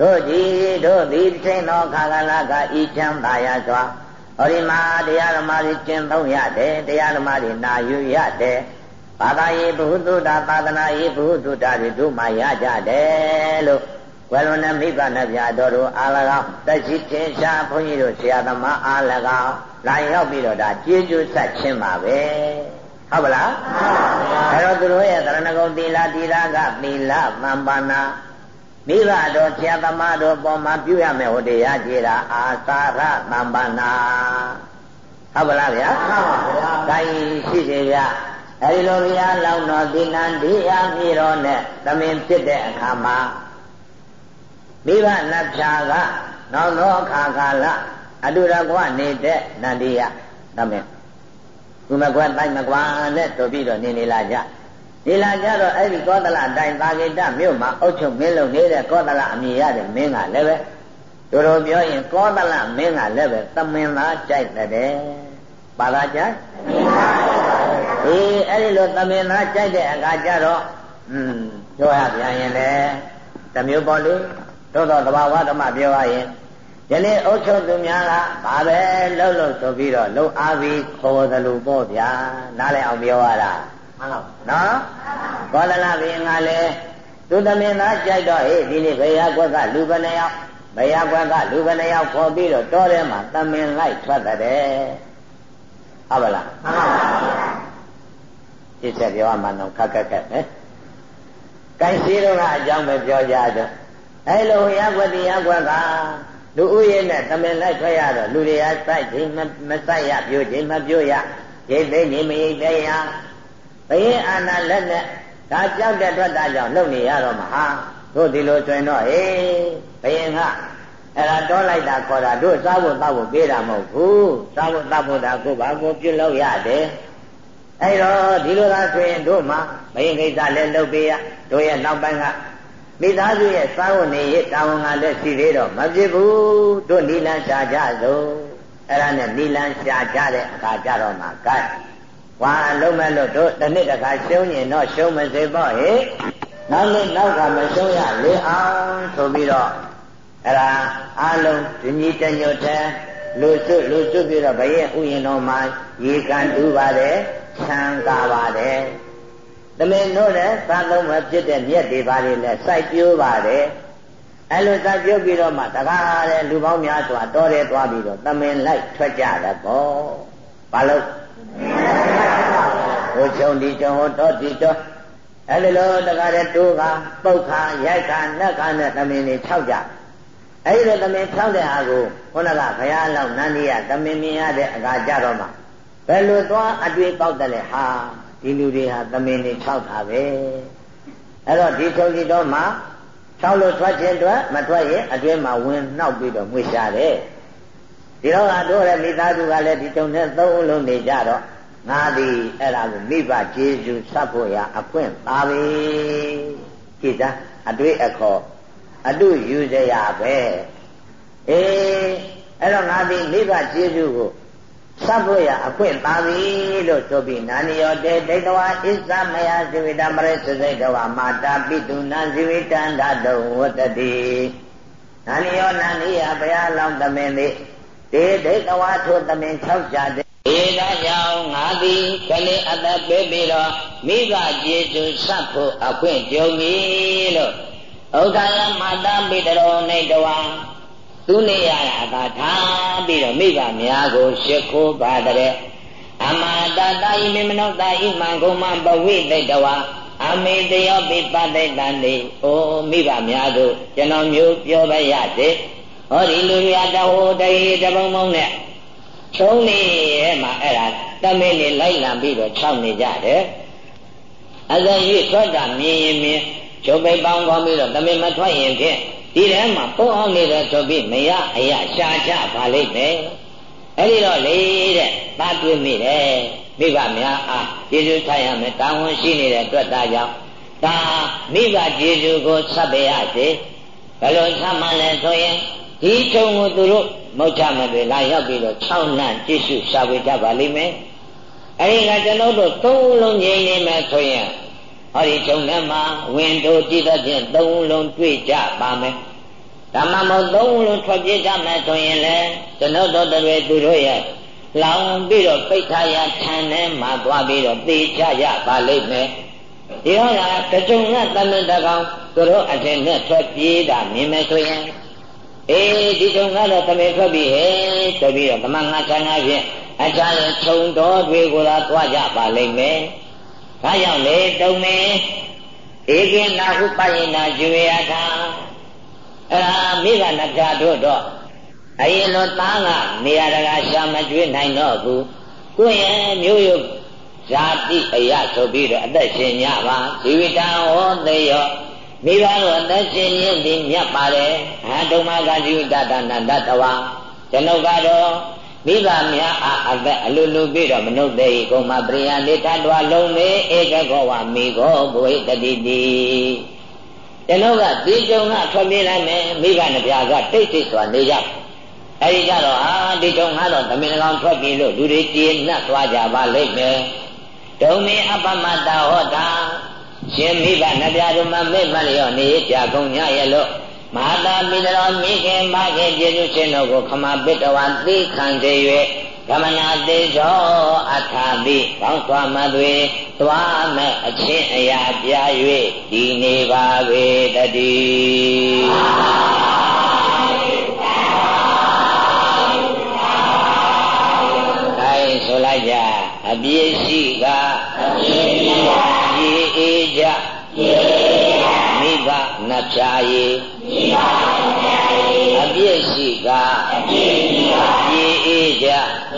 တို့ကြီးတို့ဒီချိန်တော်ခါကလာကဤချမ်းသာရစွာဟောဒီမှာတရားဓမ္မတွေကျင့်သုံးရတယ်တရားဓမ္မတွေနာယူရတယ်ဘာသာရေးဘုဟုတုဒ္ဓသာသနာရေးဘုဟုတုဒ္ဓတွေတို့မှရကြတယ်လို့ ဝယ်လွန်တဲ့မိဘနဲ့ပြတော်တို့အား၎င်းတရှိထင်ရှားဘုန်းကြီးတို့ဆရာသမားအား၎င်းလာရောက်ပြီးတော့ဒါကျေးဇူးဆက်ခြင်းပါပဲဟုတ်ပါလားအဲတော့သူတို့ရဲ့သရဏဂုံသီလတိလာကသီလသံပါဏမိဘတော်ဆရာသမားတို့ပေါ်မှာပြုရမယ်ဟောတရားကြည်တာအာသာရသံပါဏဟုတ်ပါလားဗျာဟုတ်ပါဗျာဒါရှိစေဗျာအဲဒီလိုဘုရားလောင်းတော်ဒီနံဒီအမိတော်နဲ့သမင်ဖြစ်တဲ့အခါမှာ မိဘနတ်ဖြာကနောက်သောအခါကာလအတုရကွနေတဲ့နန္ဒီယသမင်သူမကွက်တိုက်မကွာနဲ့ဆိုပြီးတော့နေနေလာကြနေလာကြတော့အဲ့ဒီကောသလတိုင်ပါကိတမြို့မှာအုတ်ချုပ်မင်းလုံနေတဲ့ကောသလအမည်ရတဲ့မင်းကလည်းပဲတို့တို့ပြောရင်ကောသလမင်းကလည်းပဲသမင်သားကြိုက်တဲ့ပါလာကြအေးအဲ့ဒီလိုသမင်သားကြိုက်တဲ့အခါကျတော့อืมပြောရပြန်ရင်လေတမျိုးပေါ့လေ သို့တော့သဘာဝဓမ္မပြောရရင်ယနေ့အုတ်ချုပ်သူများကဘာပဲလှုပ်လို့ဆိုပြီးတော့လှုပ်အားပြီးခေါ်တယ်လို့ပေါ့ဗျာနားလည်အောင်ပြောရတာမှန်ပါနော်ဘောလနာဘင်းကလည်းသူသမင်သားကြိုက်တော့ဟေးဒီနေ့ဘယ်ရကွက်ကလူဘယ်နှယောက်ဘယ်ရကွက်ကလူဘယ်နှယောက်ခေါ်ပြီးတော့တောထဲမှာသမင်လိုက်ထွက်တဲ့ဟုတ်ပါလားမှန်ပါပါပြည့်ချက်ပြောရမှတော့ခက်ခက်ခက်ပဲကိုင်ရှိတော့ကအကြောင်းပဲပြောကြတော့ အဲလိုရကွက်ဒီရကွက်ကလူဥယျာဉ်နဲ့တမင်လိုက်ထွက်ရတော့လူတွေကစိုက်ခြင်းမစိုက်ရပြိုခြင်းမပြိုရရိတ်သိနေမရိတ်သိရဘယင်းအာနာလက်နဲ့ဒါကြောက်တဲ့ထွက်တာကြောင့်လုံနေရတော့မှာဟာတို့ဒီလိုဆိုရင်တော့ဟေးဘယင်းကအဲ့ဒါတောလိုက်တာခေါ်တာတို့စားဖို့တောက်ဖို့ပေးတာမဟုတ်ဘူးစားဖို့တောက်ဖို့ဒါကိုဘာကိုပြုလုပ်ရတယ်အဲ့တော့ဒီလိုသာဆိုရင်တို့မှာဘယင်းကိစ္စလည်းလုပ်ပေးရတို့ရဲ့နောက်ပိုင်းက မိသားစုရဲ့စားဝတ်နေရေးတာဝန်ကလည်းရှိသေးတော့မဖြစ်ဘူးတို့နိလန်းရှာကြစို့အဲ့ဒါနဲ့နိလန်းရှာကြတဲ့အခါကြတော့မှကဲဝါလုံးမဲ့လို့တို့တစ်နှစ်တစ်ခါရှုံးရင်တော့ရှုံးမစေပေါ့ဟဲ့နောက်နေ့နောက်ကမရှုံးရလေအောင်ဆိုပြီးတော့အဲ့ဒါအလုံးဒီကြီးတညွတ်တဲ့လူစွလူစွပြီးတော့ဘရဲ့ဥယျာဉ်တော်မှာရေကန်တူပါတယ်ဆံကားပါတယ် သမင်တို့လည်းသာလုံးမဖြစ်တဲ့မြက်တွေပါလေလဲစိုက်ပြိုးပါတယ်အဲ့လိုစိုက်ပြိုးပြီးတော့မှတကားတဲ့လူပေါင်းများစွာတောထဲသွားပြီးတော့သမင်လိုက်ထွက်ကြတယ်ပေါ့ဘာလို့ဟိုချုံဒီချုံဟိုတော့ဒီတော့အဲ့လိုလိုတကားတဲ့တိုးကပုတ်ခါရိုက်ခါနက်ခါနဲ့သမင်တွေခြောက်ကြအဲ့ဒီလိုသမင်ခြောက်တဲ့အားကိုခုနကဘုရားလောက်နန္ဒီယသမင်မြင်ရတဲ့အခါကြတော့မှဘယ်လိုသွားအတွေ့ပေါက်တယ်လဲဟာ ဒီလူတွေဟာသမင်တွေ၆တာပဲအဲ့တော့ဒီထုံကြီးတော့မှ၆လို့ထွက်ခြင်းအတွက်မထွက်ရင်အတွင်းမှာဝင်နှောက်ပြီးတော့ငွေရှာတယ်ဒီတော့ကတို့ရဲ့မိသားစုကလည်းဒီထုံနဲ့သုံးဦးလုံးနေကြတော့ငါသည်အဲ့ဒါကိုမိဘကျေးဇူးဆက်ဖို့ရအခွင့်သာပြီကြည်သားအတွေ့အခေါ်အတုယူစရာပဲအေးအဲ့တော့ငါသည်မိဘကျေးဇူးကို သဗ္ဗယအခွင့်သာပြီလို့ဆိုပြီးနာနိယောတေဒိဋ္ဌဝါဣသမယဇိဝိတမရစစိတ်တဝါမာတာပိတုနာဇိဝိတန္တတုဝတ္တိနာနိယောနာနိယဘုရားလောင်းသမင်သည်တေဒိဋ္ဌဝါထိုသမင်၆ချတဲ့ဧဒါကြောင့်ငါသည်ကလေးအသက်ပေးပြီးတော့မိဘကျေစုဆက်ဖို့အခွင့်ကြုံပြီလို့ဥဒ္ဒလမာတာပိတရောနေတဝါ သူနေရတာကထားပြီးတော့မိဘများကိုရှ िख ိုးပါတဲ့အမတတယိမေမနောတယိမံကုမပဝိတိတဝါအမေတယောပိပတိတန်နေအိုမိဘများတို့ကျွန်တော်မျိုးပြောပါရစေဟောဒီလူရတဟိုတရေတပုံပုံနဲ့ချုံနေရဲ့မှာအဲ့ဒါတမင်းနေလိုက်လံပြီးတော့ခြောက်နေကြတယ်အစရွေ့ထွက်တာမြင်ရင်မြင်ချုပ်ပိတ်ပေါင်းကောင်းပြီးတော့တမင်းမထွက်ရင်ဖြင့် ဒီထဲမှာပုံအောင်နေတယ်ဆိုပြီးမရအရရှာချပါလိမ့်မယ်အဲ့ဒီတော့လေတဲ့သာတွေ့မိတယ်မိဘများအားကျေးဇူးထားရမယ်တာဝန်ရှိနေတဲ့အတွက်ဒါကြောင့်ဒါမိဘကျေးဇူးကိုဆက်ပေးရစေဘယ်လိုဆက်မှလဲဆိုရင်ဒီထုံကိုသူတို့မောက်ချမတွေလာရောက်ပြီးတော့6လန့်ကြည့်ရှုရှာဖွေကြပါလိမ့်မယ်အဲဒီကကျွန်တော်တို့သုံးလုံးငြိမ်နေမယ်ဆိုရင် ဟောဒီထုံထဲမှာဝင်တို့ကြည့်တဲ့ဖြင့်သုံးလုံးတွေ့ကြပါမယ်ဓမ္မမို့သုံးလုံးထွက်ပြေးကြမယ်ဆိုရင်လည်းကျွန်တော်တို့တွေသူတို့ရဲ့လောင်ပြီးတော့ပိဋ္ဌာယခြံထဲမှာသွားပြီးတော့သေချရပါလိမ့်မယ်ဒီဟောကတကြုံကသမင်တကောင်သူတို့အထင်နဲ့ထွက်ပြေးတာမြင်မယ်ဆိုရင်အေးဒီကြုံကတော့သမင်ထွက်ပြီးဟဲ့ဆိုပြီးတော့သမငါချမ်းသာဖြင့်အချမ်းခြုံတော်တွေကိုသာသွားကြပါလိမ့်မယ်။ ဒါကြောင့်လေတုံမင်းဧကိနာဟုပယနာကျွေယထာအဲ့ဒါမိဂနပြတို့တော့အရင်တော့သားကနေရာတကာရှာမကျွေးနိုင်တော့ဘူးကိုယ့်ရဲ့မျိုးရုပ်ဇာတိအယဆိုပြီးတော့အသက်ရှင်ညပါဇီဝတံဟောသေယောမိဘတို့အသက်ရှင်ရင်းဒီမြတ်ပါတယ်ဟာတုံမကဇီဝတတနာတတဝကျွန်ုပ်ကတော့ မိဘများအားအသက်အလိုလိုပြီးတော့မနုဿေကုံမပရိယနေတတဝလုံးနေဧကကောဝမိကောဘဝိတတိတိကျွန်ုပ်ကဒီကြုံကထွက်ပြေးလိုက်မယ်မိဘနှစ်ပြားကတိတ်တိတ်စွာနေကြအဲဒီကြတော့အာဒီကြုံကတော့သမင်ကောင်ထွက်ပြေးလို့လူတွေကျေနပ်သွားကြပါလိမ့်မယ်ဒုံမင်းအပမတဟောတာရှင်မိဘနှစ်ပြားတို့မှမေ့မှလျော့နေကြကုန်ကြရဲ့လို့ မဟာတာမိတော်မိခင်မခင်ကျေးဇူးရှင်တို့ကိုခမပစ်တော်သိခံစေ၍ကမနာသေးသောအထာတိကောင်းစွာမသွေသွားမဲ့အချင်းအရာပြ၍ဒီနေပါပေတည်းဆိုလိုက်ကြအပြည့်ရှိကအပြည့်ရှိကရေအေးကြရေအေးကြမိဘ နှပြာရေမိဘနှပြာရေအပြည့်ရှိကအပြည့်ရှိကရေအေးကြ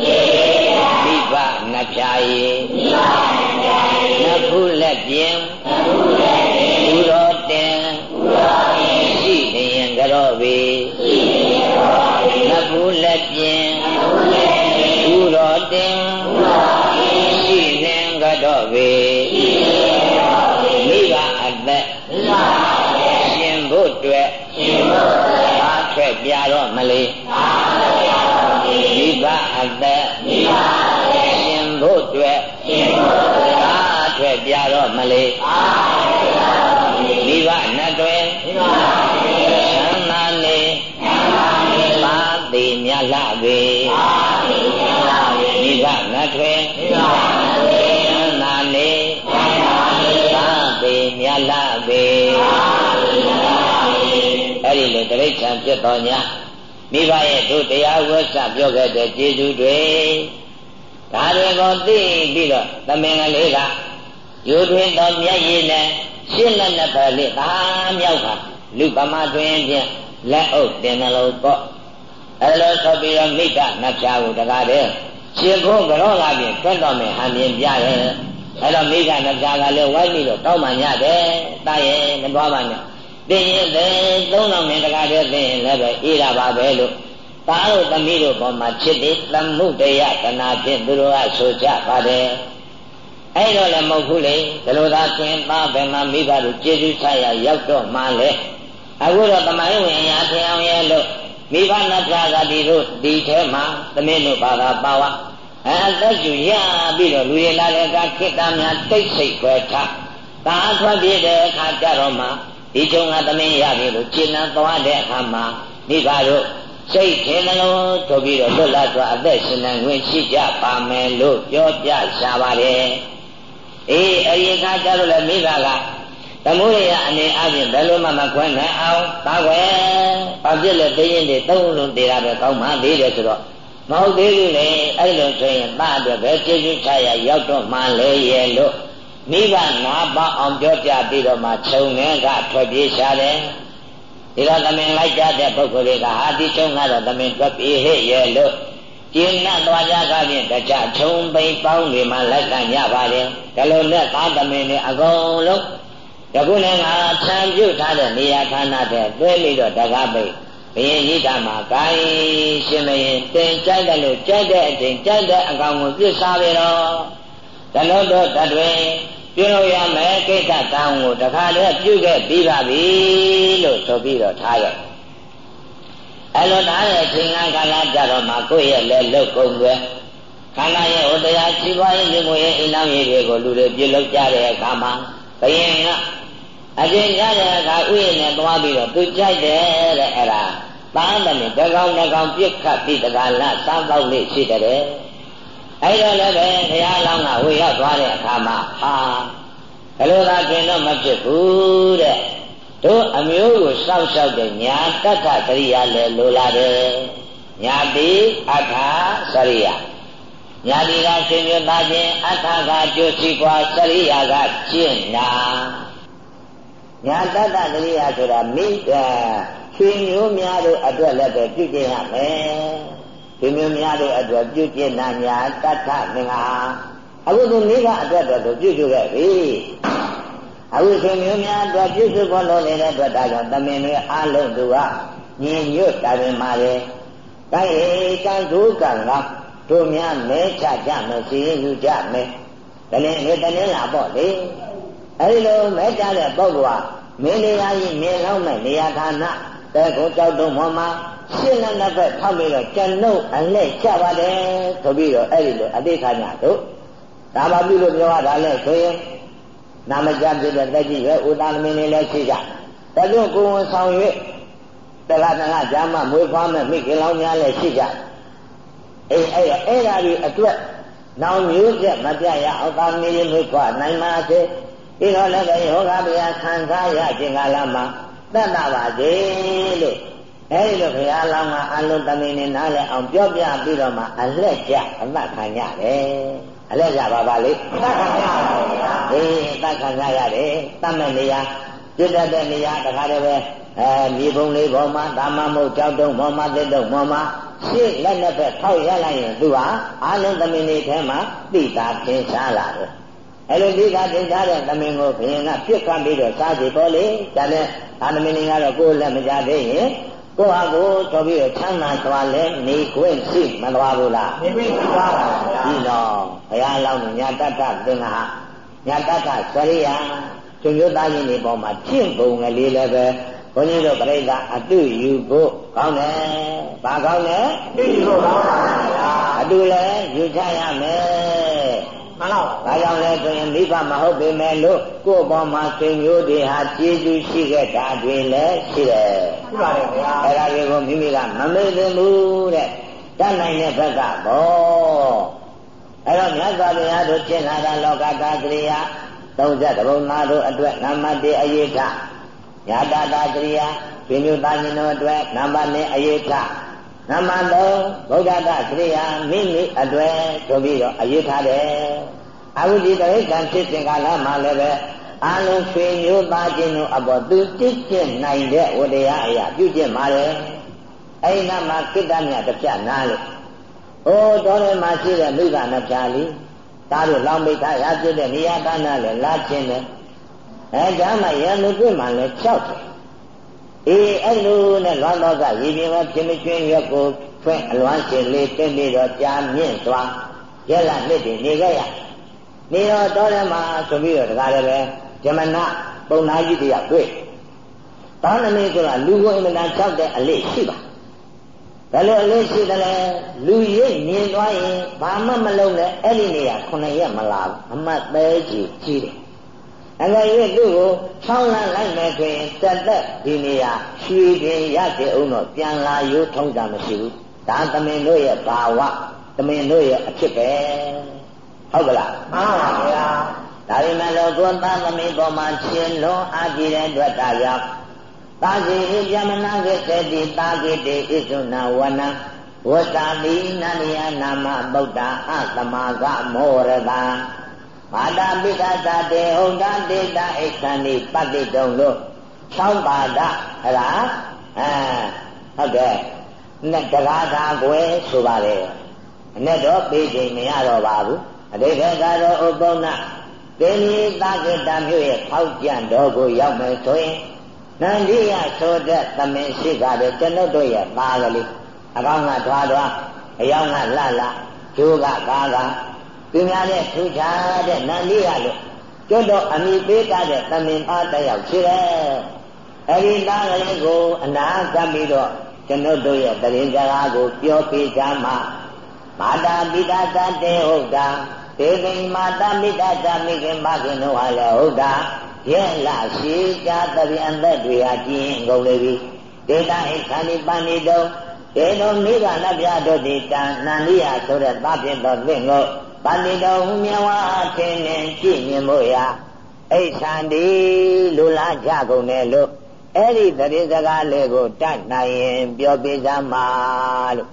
ရေအေးကြမိဘနှပြာရေမိဘနှပြာရေနခုလက်ပြင်းနခုလက်ပြင်းဥရောတင်ဥရောတင်ရှိနေရင်ကြောပေရှိနေရင်ကြောပေနခုလက်ပြင်းနခုလက်ပြင်းဥရောတင် လေးအားထွက်ပြတော့မလေးမိဘအသက်မိဘအသက်ရှင်ဖို့အတွက်ရှင်ဖို့အတွက်အားထွက်ပြတော့မလေးအားထွက်ပြတော့မလေးမိဘနဲ့တွေမိဘနဲ့တွေသံသာနေသံသာနေပါတိမြတ်လာပေပါတိမြတ်လာပေမိဘနဲ့တွေမိဘနဲ့တွေသံသာနေသံသာနေပါတိမြတ်လာပေပါတိမြတ်လာပေအဲ့ဒီလိုတရိစ္ဆာန်ဖြစ်တော်냐 မိဘရဲ့တို့တရားဝတ်စပြောခဲ့တဲ့ကျေးဇူးတွေဒါတွေကိုသိပြီးတော့သမင်္ဂလေးကယူတွင်တော်မျက်ရည်နဲ့ရှင်းလက်လက်ပဲလေဒါမြောက်တာလူပမာတွင်ဖြင့်လက်အုပ်တင်တယ်လို့ပေါ့အဲလိုဆိုပြီးတော့မိကနှဖြာကိုတကားတဲ့ရှင်ဖို့ကြောလာပြင်ထွက်တော်မယ်ဟန်မြင်ပြရဲ့အဲတော့မိကနှဖြာကလည်းဝိုင်းပြီးတော့တောင်းမှညတယ်တာရဲ့မသွားပါနဲ့ သိရင်သိသုံးတော်မင်းတကားတဲ့သိရင်လည်းပဲအေးတာပါပဲလို့သားတို့သမီးတို့ပေါ်မှာချစ်တဲ့သမှုတရားကနာဖြင့်သူတို့ကဆိုကြပါတယ်အဲ့တော့လည်းမဟုတ်ဘူးလေဒီလိုသာဆိုရင်သားဘယ်မှာမိဘတို့ကျေးဇူးချရရောက်တော့မှလဲအခုတော့တမိုင်းဝင်ရာထင်အောင်ရဲ့လို့မိဘနှစ်ပါးကဒီတို့ဒီထဲမှာသမင်းတို့ဘာသာပါဝအဲအသက်ကျရပြီးတော့လူရလာတဲ့အခါခိတ္တများတိတ်ဆိတ်ွယ်ထားသာထွက်ပြတဲ့အခါကြတော့မှ ဒီချုံကသမင်းရပြီလို့ကျင့်နာသွားတဲ့အခါမှာမိဘတို့စိတ်ထင်လို့ဆိုပြီးတော့လွတ်လပ်စွာအသက်ရှင်နိုင်ခွင့်ရှိကြပါမယ်လို့ပြောပြရှာပါတယ်အေးအရင်ကကြတော့လေမိဘကသမုဒိယအနေအချင်းဘယ်လိုမှမခွဲနိုင်အောင်သာွယ်ဘာဖြစ်လဲသိရင်တွေသုံးလုံးတည်တာပဲကောင်းမှသေးတယ်ဆိုတော့မဟုတ်သေးဘူးလေအဲ့လိုဆိုရင်သားအတွက်ပဲကျေးဇူးချရရောက်တော့မှလဲရဲ့လို့ မိဘနာပါအောင်ပြောပြပြီးတော့မှခြုံငဲကထွက်ပြေးရှာတယ်ဒီတော့သမင်လိုက်ကြတဲ့ပုဂ္ဂိုလ်တွေကဟာဒီချုံကတော့သမင်ထွက်ပြေးဟဲ့ရဲ့လို့ကျင်းနဲ့သွားကြကဖြင့်တခြားထုံပိန်ပေါင်းတွေမှလက်ခံကြပါတယ်ဒါလိုနဲ့သားသမင်တွေအကုန်လုံးယခုလည်းငါခြံပြုတ်ထားတဲ့နေရာဌာနတဲ့သွဲပြီးတော့တကားပိတ်ဘယင်ဤတာမှာကိုင်းရှင်မရင်တင်ကြိုက်တယ်လို့ကြိုက်တဲ့အချိန်ကြိုက်တဲ့အကောင်ကိုပြစ်စားပြီတော့တလို့တော့တတွင် ပြုလို့ရမယ်ကိစ္စတန်းကိုတခါတည်းပြုခဲ့ပြီးပါပြီလို့ဆိုပြီးတော့ထားရအဲ့လိုနားတဲ့အချိန်ကကာလကြတော့မှကိုယ့်ရဲ့လက်လုတ်ကုန်ွယ်ခန္ဓာရဲ့ဟိုတရားရှိပွားရေးလူမှုရေးအိမ်နောက်ရေးတွေကိုလူတွေပြုလုပ်ကြတဲ့အခါမှာဘယင်ကအကျင့်ရတဲ့အခါဥယျာဉ်နဲ့သွားပြီးတော့သူကြိုက်တယ်တဲ့အဲ့ဒါပန်းတယ်တကောင်တကောင်ပြစ်ခတ်ပြီးတကလစားတော့လေးရှိတယ် အဲ့တော့လည်းပဲဘုရားလောင်းကဝေရောက်သွားတဲ့အခါမှာဟာဘယ်လိုသာကျင်တော့မဖြစ်ဘူးတဲ့တို့အမျိုးကိုစောက်ရှောက်တဲ့ညာတတ္ထကရိယာလည်းလိုလာတယ်ညာတိအခါစရိယာညာတိကရှင်မြတ်သားခြင်းအခါကကြိုးစီကွာစရိယာကကျင့်နာညာတတ္တကရိယာဆိုတာမိရှင်မျိုးများတို့အတွက်လည်းပဲပြုကျင့်ရမယ် ရှင်မျိုးများတို့အတွက်ပြုကျင့်နာညာတတ္ထမင်္ဂလာအခုသူမိဘအတွက်တော့သူပြုကျခဲ့ပြီအခုရှင်မျိုးများအတွက်ပြုစုဖို့လုပ်နေတဲ့အတွက်ဒါကြောင့်တမင်တွေအားလုံးသူကညင်ညွတ်တာပင်ပါလေ။ဒါရေကံဒုကံကတို့များမဲချကြမယ်စီရင်ယူကြမယ်။တလင်းနေတလင်းလာပေါ့လေ။အဲဒီလိုမဲကြတဲ့ပုဂ္ဂိုလ်ကမင်းတရားကြီးမြင်လောက်မဲ့နေရာဌာနတဲကိုကြောက်တုံးမောမှာ ရှင်းတဲ့ဘက်ထောက်ပြီးတော့ကျွန်ုပ်အလက်ကြပါတယ်ဆိုပြီးတော့အဲ့ဒီလိုအတိခါညာတို့ဒါမှပြုလို့ပြောရတာလဲဆိုရင်နာမကြဖြစ်တဲ့တက်ကြီးပဲဥဒါသမင်းလေးလည်းရှိကြတတို့ကိုဝန်ဆောင်၍တလားတလားဂျာမမွေးဖွားမဲ့မိခင်လောင်းများလည်းရှိကြအေးအဲ့အဲ့ဓာဒီအတွက်နောင်မျိုးချက်မပြရအောင်သာမီးမွေးဖွားနိုင်ပါစေဒီတော့လည်းပဲယောဂဗျာခံစားရခြင်းကာလမှာတတ်တာပါစေလို့ အဲဒီလိုဘုရားလောင်းကအလုံးသမီးနဲ့နားလဲအောင်ပြောပြပြီးတော့မှအလက်ကြအမှတ်ခံရတယ်အလက်ကြပါပါလေသတ်ခံရပါဗျာအေးသတ်ခံရရတယ်တတ်မဲ့နေရာပြစ်တတ်တဲ့နေရာတခါတည်းပဲအဲမြေပုံလေးပေါ်မှာဒါမှမဟုတ်ကြောက်တုံးပေါ်မှာသစ်တုံးပေါ်မှာရှေ့လက်နဲ့ပဲထောက်ရလိုက်ရင်သူဟာအလုံးသမီးလေးထဲမှာသိတာသင်ရှားလာတယ်အဲ့လိုဒီကတင်စားတဲ့သမင်ကိုဘုရင်ကပြစ်ခတ်ပြီးတော့စားစီပေါ်လေဒါနဲ့အာသမင်ကတော့ကိုယ်လက်မကြသေးရင် ကိုယ့်ဟာကိုယ်ဆိုပြီးတော့ချမ်းသာစွာလဲနေခွင့်ရှိမသွားဘူးလားနေခွင့်ရှိပါပါဗျာဒီတော့ဘုရားလောင်းညာတတ္တသင်္ဃာညာတတ္တစရိယာရှင်ရုပ်သားရင်ဒီပေါ်မှာကျင့်ပုံကလေးလည်းပဲဘုန်းကြီးတို့ပြိဿအတုယူဖို့ကောင်းတယ်။ဘာကောင်းလဲ။သိယူဖို့ကောင်းပါဗျာ။အတုလည်းယူချရမယ် မှန်ပါ။ဒါကြောင့်လဲဆိုရင်မိဘမဟုတ်ပေမဲ့လို့ကိုယ့်ဘောမှာဆွေမျိုးတွေဟာကျေးဇူးရှိခဲ့တာတွေလည်းရှိတယ်။ရှိပါတယ်ဗျာ။အဲဒါတွေကိုမိမိကမမေ့သင့်ဘူးတဲ့။တတ်နိုင်တဲ့ဘက်ကဘော။အဲတော့မြတ်စွာဘုရားတို့ကျင့်လာတဲ့လောကတာကရိယာ30ဘုံသားတို့အတွက်နံပါတ်1အရေးထား။ညာတာတာကရိယာဆွေမျိုးသားချင်းတို့အတွက်နံပါတ်2အရေးထား။ နမတောဗုဒ္ဓတကရိယာမိမိအတွေ့ဆိုပြီးတော့အရေးထားတယ်။အခုဒီတိရစ္ဆာန်ဖြစ်စဉ်ကာလမှာလည်းပဲအလုံးဆွေမျိုးသားချင်းတို့အပေါ်သူတိကျင့်နိုင်တဲ့ဝတရားအရာပြုကျင့်ပါလေ။အဲ့ဒီမှာကိတ္တမြတစ်ပြနားလို့။အိုးတော်ထဲမှာရှိတဲ့မိဘနှစ်ပြားလေးဒါတို့လောင်မိသားရပြည့်တဲ့နေရာတန်းနဲ့လာခြင်းနဲ့အဲဒါမှရံလို့တွေ့မှလည်းကြောက်တယ် အေးအဲ့လိုနဲ့လွမ်းတော့ကရည်ပြင်မဖြစ်မကျွင်းရွက်ကိုဖွင့်အလွမ်းရှင်လေးတင်းပြီးတော့ကြာမြင့်သွားရက်လာနှစ်တည်နေခဲ့ရနေတော့တော်တယ်မှာဆိုပြီးတော့တကားလည်းပဲဇမနပုံနာကြီးတယောက်တွေ့တောင်းနမင်းဆိုတာလူကိုအင်မတန်ကြောက်တဲ့အလေးရှိပါဘယ်လိုအလေးရှိတယ်လဲလူရိပ်မြင်သွားရင်ဘာမှမလုပ်နဲ့အဲ့ဒီနေရာခုနှစ်ရက်မလာဘူးအမတ်သေးကြီးကြီးတယ် အငယ်၍သူ့ကိုချောင်းလန်းလိုက်မယ်ဆိုရင်တက်တက်ဒီနေရာရွှေပင်ရတဲ့အောင်တော့ပြန်လာရိုးထုံးတာမရှိဘူးဒါသမင်တို့ရဲ့ဘာဝသမင်တို့ရဲ့အဖြစ်ပဲဟုတ်ကလားမှန်ပါဗျာဒါပေမဲ့လို့ကိုယ်သားသမီးပေါ်မှာရှင်လွန်အားကြည့်တဲ့အတွက်ဒါကြောင့်သာစီဣပြမနာကေတတိတာကိတေဣသုနာဝနံဝတ္တာတိနန္ဒယနာမဗုဒ္ဓအသမဂမောရတာ မာတာပိကတာတေဟုန်တတေတာဣခန္တိပတ္တိတုံလို့6ပါဒဟလားအဲဟုတ်တယ်နဲ့တရားသာကွယ်ဆိုပါလေအနဲ့တော့ပေးချိန်မရတော့ပါဘူးအတိတ်ကတော့ဥပုံနာတေနီသာကိတမြို့ရဲ့ဖောက်ကြံတော်ကိုရောက်မယ်ဆိုရင်နန္ဒီယဆိုတဲ့သမင်ရှိကြတယ်ကျွန်ုပ်တို့ရဲ့သားကလေးအကောင်းကထွားထွားအယောင်ကလှလှကျိုးကကားက သူများနဲ့ထူခြားတဲ့နန္ဒီရလို့ကျွတ်တော့အမိပေးတဲ့သမင်သားတယောက်ရှိတယ်။အဲဒီသားကလေးကိုအနာကပ်ပြီးတော့ကျွန်ုပ်တို့ရဲ့တရင်စကားကိုပြောပြကြမှာမာတာပိတာသတေဟုတ်တာဒေဂိမာတာမိတာသမိခင်မခင်တို့ဟာလည်းဟုတ်တာရဲ့လာရှိကြတရိအသက်တွေဟာကျင်းကုန်လေပြီဒေတာဣခန္ဒီပဏိတုံဒေနောမိဂနဗျာတို့တိတန်နန္ဒီယဆိုတဲ့သဖြင့်တော်သင်ကို ပဏိတုံမြဝအထင်းနဲ့ကြည့်မြင်ဖို့ရာအိဋ္ဌန္ဒီလူလာကြကုန်တယ်လို့အဲ့ဒီတရေစကားလေးကိုတတ်နိုင်ရင်ပြောပြကြမှာလို့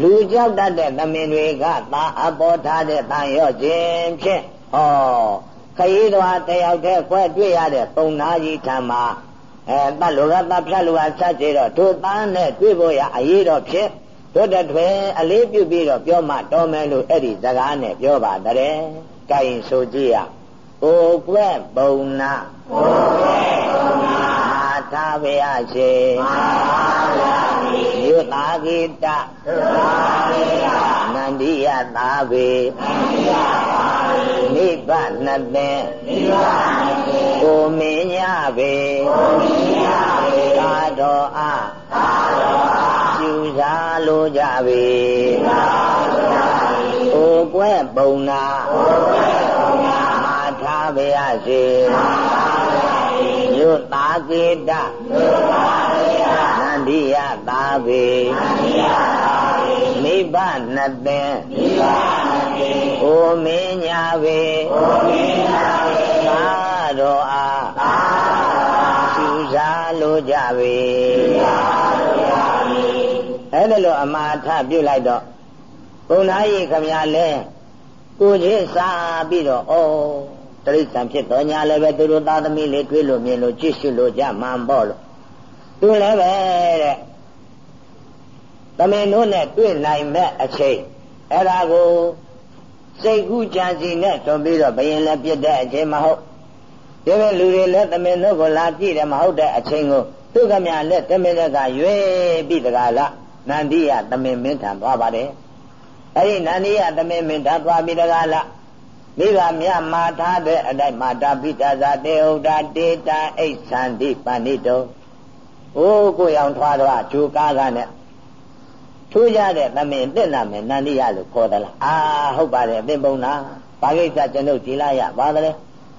လူကြောက်တတ်တဲ့သမင်တွေကသာအပေါ်ထားတဲ့တန်ရော့ခြင်းဖြင့်ဟောခရီးတော်တယောက်တည်းခွဲတွေ့ရတဲ့ပုံနာကြီးထံမှာအဲတတ်လူကတတ်ဖြတ်လူကဆက်ကြတော့တို့သားနဲ့တွေ့ဖို့ရအရေးတော်ဖြစ် တို့တထွေအလေးပြုပြီးတော့ပြောမှတော်မယ်လို့အဲ့ဒီစကားနဲ့ပြောပါတဲ့။ကိုင်ဆိုကြည့်ရ။ကိုကွဲ့ပုံနာကိုကွဲ့ပုံနာမာသာဝေယရှိမာသာဝေယရှိယုတာဂိတယုတာဂိတနန္ဒီယသာဝေနန္ဒီယသာဝေနိဗ္ဗာန်သေနိဗ္ဗာန်သေကိုမင်းညပေကိုမင်းညပေသာတော်အားသာတော်အား ကျူစားလိုကြပေသာလိုကြပေကိုကွဲ့ပုံနာကိုကွဲ့ပုံနာမာထားပါရစေမာထားပါရစေယုတာကေတယုတာကေတနန္ဒီယသာပေနန္ဒီယသာပေနိဗ္ဗာန်သေနိဗ္ဗာန်သေကိုမင်းညာပေကိုမင်းညာပေသာတော်အားသာတော်ကျူစားလိုကြပေကျူစားလိုကြပေ အဲ့ဒါလို့အမှားထပြုတ်လိုက်တော့ဘုံသားကြီးခမရလဲကိုကြီးစားပြီးတော့ဩတရိစ္ဆာန်ဖြစ်တော်ညာလည်းပဲသူတို့သားသမီးလေးတွေးလို့မြင်လို့ကြည့်ရှုလို့ကြမှန်ပေါ့လို့သူလည်းပဲတဲ့သမင်တို့နဲ့တွေ့နိုင်မဲ့အချိန်အဲ့ဒါကိုစိတ်ကူးကြံစီနဲ့တွန်ပြီးတော့ဘယင်လည်းပြစ်တဲ့အချိန်မဟုတ်ဒီလိုလူတွေလည်းသမင်တို့ကိုလာကြည့်တယ်မဟုတ်တဲ့အချိန်ကိုသူကမြလည်းသမင်တွေကရွေးပြီးတကားလား နန္ဒီယသမင်မင်းထံသွားပါတယ်အဲ့ဒီနန္ဒီယသမင်မင်းထံသွားပြီးတကားလားမိဘမြတ်မာထားတဲ့အတိုင်းမာတာပိတာဇာတေဟုတ်တာတေတာအိဋ္ဌန္တိပဏိတောအိုးကိုရောင်ထွားတော့ဂျူကားကနဲ့ထူးကြတဲ့သမင်တက်လာမယ်နန္ဒီယလို့ခေါ်သလားအာဟုတ်ပါတယ်သင်ပုံနာဘာကိစ္စကျွန်ုပ်ကြည်လာရပါသလဲ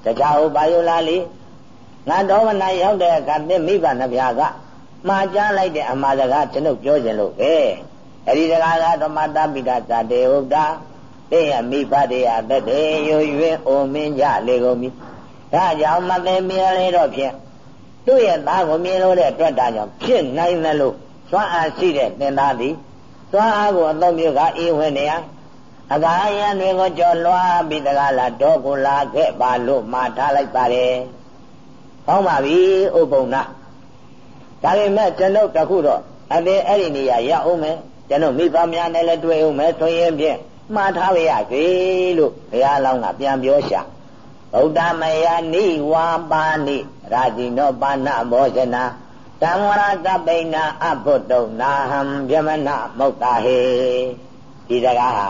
တခြားဟုတ်ပါယလားလေငါတော်မနာရောက်တဲ့အခါသင်မိဘနှပြက မှားကြားလိုက်တဲ့အမှားစကားကျွန်ုပ်ပြောခြင်းလို့ပဲအဲ့ဒီစကားကဓမ္မတာပိတာဇာတေဟုတ်တာတဲ့ရမိဘတွေရတတ်တယ်ရွရွင်းအိုမင်းကြလေကုန်ပြီဒါကြောင့်မသိမြင်လေတော့ဖြင့်သူ့ရဲ့သားကိုမြင်လို့တဲ့အတွက်ဒါကြောင့်ဖြစ်နိုင်တယ်လို့သွမ်းအားရှိတဲ့သင်သားသည်သွမ်းအားကိုအသုံးပြုကအေးဝင်နေရအကာယံတွေကိုကြော်လွှားပြီးတကားလာတော့ကိုလာခဲ့ပါလို့မှာထားလိုက်ပါတယ်။ဟောင်းပါပြီဥပုံနာ ဒါပေမဲ့ကျွန်ုပ်တခုတော့အသေးအဲ့ဒီနေရာရအောင်မယ်ကျွန်ုပ်မိဘများနဲ့လည်းတွေ့အောင်မယ်ဆိုရင်ဖြင့်မှားထားပါရစေလို့ဘုရားလောင်းကပြန်ပြောရှာဗုဒ္ဓမယနိဝါပါဏိရာဇိနောပါဏမောဇနာတံဝရတပိဏအဘုဒ္ဓနာဟံဗျမနမုတ်တာဟေဒီစကားဟာ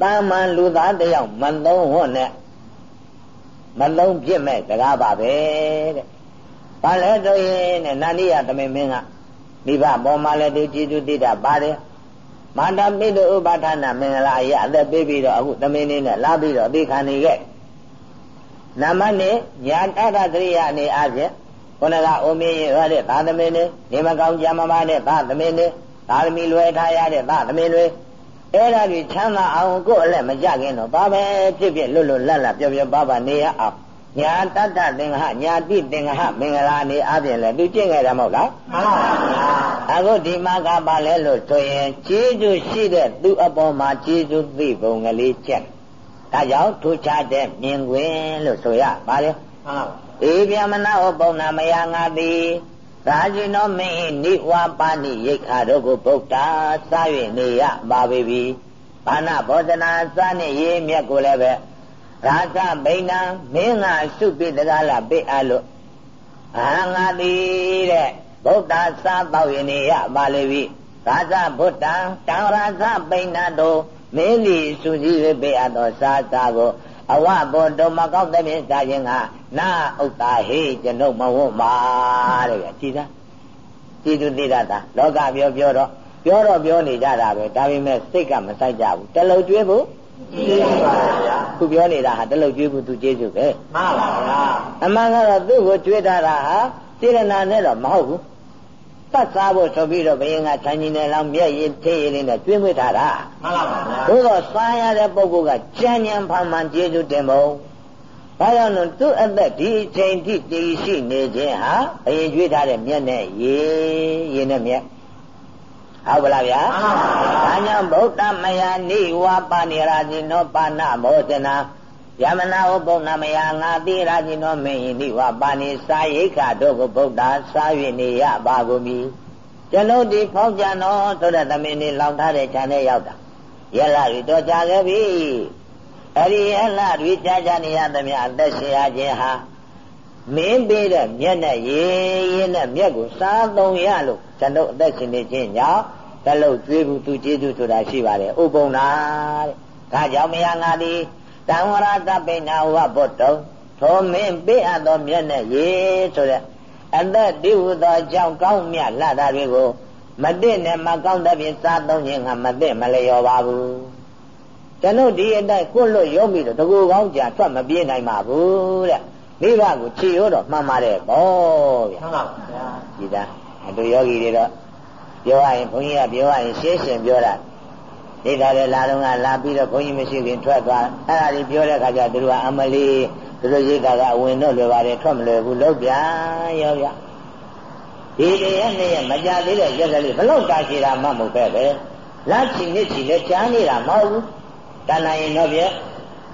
တာမန်လူသားတယောက်မသုံးဟွန်းနဲ့မလုံးပြစ်မဲ့စကားပါပဲတဲ့။ ဘာလဲတော့ရင်နဲ့နန္ဒီယသမင်မင်းကမိဘပေါ်မှာလည်းသူကြည်သူတိတာပါတယ်။မာတာပိတုဥပါဒနာမင်္ဂလာအရအသက်ပေးပြီးတော့အခုသမင်လေးနဲ့လာပြီးတော့အသိခံနေခဲ့။နမနဲ့ညာတတတရိယအနေအချင်းခုနကအိုမင်းရရတဲ့သာသမင်နဲ့နေမကောင်းကြမမနဲ့သာသမင်နဲ့သာသမီလွယ်ထားရတဲ့သာသမင်တွေအဲ့ဒါတွေချမ်းသာအောင်ကိုယ်အလက်မကြခင်တော့ဘာပဲဖြစ်ဖြစ်လွတ်လွတ်လပ်လပ်ပျော်ပျော်ပါပါနေရအောင် ညာတတ္တသင်္ဃဟညာတိသင်္ဃဟမင်္ဂလာနေအပြင်လဲသူကျင့်ခဲ့တယ်မဟုတ်လားမှန်ပါဗျာအခုဒီမှာကပါလဲလို့ဆိုရင်ကျေးဇူးရှိတဲ့သူအပေါ်မှာကျေးဇူးသိပုံကလေးကျက်ဒါကြောင့်ထူခြားတဲ့မြင်ကွင်းလို့ဆိုရပါလေမှန်ပါဧဗျမနာဟောပုံနာမယငါတိရာဇိနောမင်းနိဝါပါဏိရိခါတို့ကိုဗုဒ္ဓစား၍နေရပါပေပြီဘာနာဘောဇနာစားနဲ့ရေးမြတ်ကိုလည်းပဲ ရာဇဗိဏံမင်းငါစုပိတကားလာပိအလို့အာငါတိတဲ့ဗုဒ္ဓစားတော့ရင်နေရပါလေပြီရာဇဗုဒ္ဓံတံရာဇဗိဏတို့မင်းလီစုစည်း၍ပိအပ်သောစားစားကိုအဝဘောတုမကောက်တဲ့ပြင်စားခြင်းကနာဥတ္တာဟေကျွန်ုပ်မဝတ်ပါတဲ့ကြည်သားပြည်သူသိတတ်တာလောကပြောပြောတော့ပြောတော့ပြောနေကြတာပဲဒါပေမဲ့စိတ်ကမဆိုင်ကြဘူးတလုံကျွေးဖို့ ကျေးဇူးပါဗျာခုပြောနေတာဟာတလုံကျွေးဖို့သူကျေးဇူးပဲမှန်ပါဗျာအမှန်ကတော့သူ့ကိုကျွေးထားတာဟာစေရနာနဲ့တော့မဟုတ်ဘူးတတ်စားဖို့ဆိုပြီးတော့ဘယင်ကခြံကြီးနဲ့လောင်းမျက်ရည်ထေးရည်လေးနဲ့ကျွေးမွေးထားတာမှန်ပါဗျာသို့တော့စားရတဲ့ပုဂ္ဂိုလ်ကကြံ့ညံဖန်မှန်ကျေးဇူးတင်ဖို့ဘာကြောင့်လဲသူ့အသက်ဒီအချိန်ထိတည်ရှိနေခြင်းဟာဘယင်ကျွေးထားတဲ့မျက်နဲ့ရေရေနဲ့မျက် ဟုတ်ပါလားဗျာဒါကြောင့်ဗုဒ္ဓမယနိဝါပါဏိရာဇိနောပါဏမောဇနာယမနာဟုပုံနာမယငါတိရာဇိနောမေဟိနိဝါပါဏိစာရိခတို့ကိုဗုဒ္ဓစာ၍နေရပါကုန်ပြီကျွန်ုပ်ဒီဖောက်ကြံတော်ဆိုတဲ့သမင်းလေးလောင်ထားတဲ့ခြံထဲရောက်တာရလာပြီတော့ကြာခဲ့ပြီအဲ့ဒီရလာတွေကြာကြာနေရသမျှအသက်ရှင်ရခြင်းဟာ မင်းပေးတဲ့မျက်နဲ့ရေရင်နဲ့မျက်ကိုစားသုံးရလို့ကျွန်ုပ်အသက်ရှင်နေခြင်းကြောင့်တလုံးကျွေးဘူးသူကျေးဇူးဆိုတာရှိပါတယ်ဥပုံနာတဲ့ဒါကြောင့်မယငါသည်တံဝရတပိဏဝဘုတ္တုသောမင်းပေးအပ်သောမျက်နဲ့ရေဆိုတဲ့အသက်တည်ဟူသောကြောင့်ကောင်းမြတ်လာတာတွေကိုမသိနဲ့မကောင်းတဲ့ဖြင့်စားသုံးခြင်းကမသိမလျော်ပါဘူးကျွန်ုပ်ဒီအတိုင်းကိုလွတ်ရုံးပြီးတော့တကူကောင်းကြာထွက်မပြေးနိုင်ပါဘူးတဲ့ မိဘကိုချီရောတော့မှန်ပါတယ်ပေါ့ဗျာမှန်ပါဗျာဒီသားအတူယောဂီတွေတော့ပြောရရင်ဘုန်းကြီးကပြောရရင်ရှင်းရှင်းပြောတာဒိဋ္ဌာရဲ့လာတော့ကလာပြီးတော့ဘုန်းကြီးမရှိခင်ထွက်သွားအဲ့ဒါကြီးပြောတဲ့ခါကျသူတို့ကအမလီသူတို့ရိတ်တာကအဝင်တော့လွယ်ပါတယ်ထွက်မလွယ်ဘူးလို့ဗျာရောဗျာဒီတရားနဲ့မကြသေးတဲ့ရက်ကလေးဘလောက်တာရှိတာမှမဟုတ်ပဲပဲလာချီနေချီလဲကြားနေတာမဟုတ်ဘူးတဏှာရင်တော့ဗျ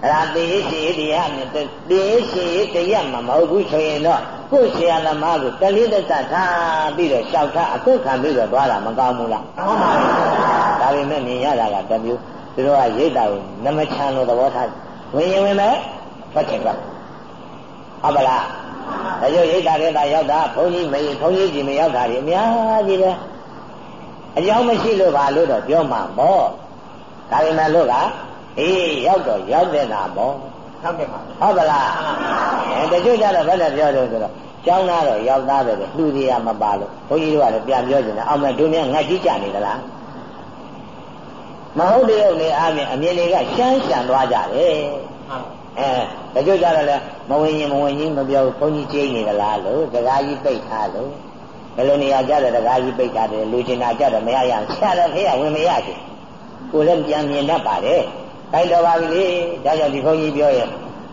အဲ့ဒါသေရှိတရားနဲ့သေရှိတရားမှမဟုတ်ဘူးဆိုရင်တော့ကိုယ်ဆရာသမားကိုတလေးသက်သာထားပြီးတော့ရှောက်ထားအခုခံပြီးတော့သွားတာမကောင်းဘူးလားကောင်းပါဘူးဒါပေမဲ့မြင်ရတာကတမျိုးသူတို့ကရိတ်တာကိုနမချမ်းလို့သဘောထားဝင်ရင်ဝင်မဲ့ထွက်ချင်ကဟုတ်ပါလားဒါကြောင့်ရိတ်တာတဲ့တာရောက်တာဘုန်းကြီးမေဘုန်းကြီးကြီးမရောက်တာဒီအများကြီးပဲအကြောင်းမရှိလို့ပါလို့တော့ပြောမှာပေါ့ဒါပေမဲ့လို့က အေးရောက်တော့ရောက်တဲ့နာပေါ့ဟုတ်ကဲ့ပါဟုတ်ပါလားအဲတချို့ကြတော့ဘယ်နဲ့ပြောတယ်ဆိုတော့ကျောင်းသားတော့ရောက်သားတယ်လှူစီရမပါလို့ဘုန်းကြီးတို့ကလည်းပြန်ပြောကြတယ်အောင်မဲ့တို့များငတ်ကြီးကြနေသလားမဟုတ်တဲ့ရုပ်လေးအားဖြင့်အမြင်တွေကရှမ်းရှမ်းသွားကြတယ်အဲတချို့ကြတော့လည်းမဝင်ရင်မဝင်ရင်မပြောဘုန်းကြီးကျိနေသလားလို့ဒကာကြီးပိတ်ထားလို့ဘယ်လိုနေရာကြတယ်ဒကာကြီးပိတ်ထားတယ်လူကျင်တာကြတယ်မရရဆရာတော်ဖေးကဝင်မရချင်ကိုလည်းပြန်မြင်တတ်ပါတယ် တိုက်တော်ပါပြီလေဒါကြောင့်ဒီဘုန်းကြီးပြောရဲ့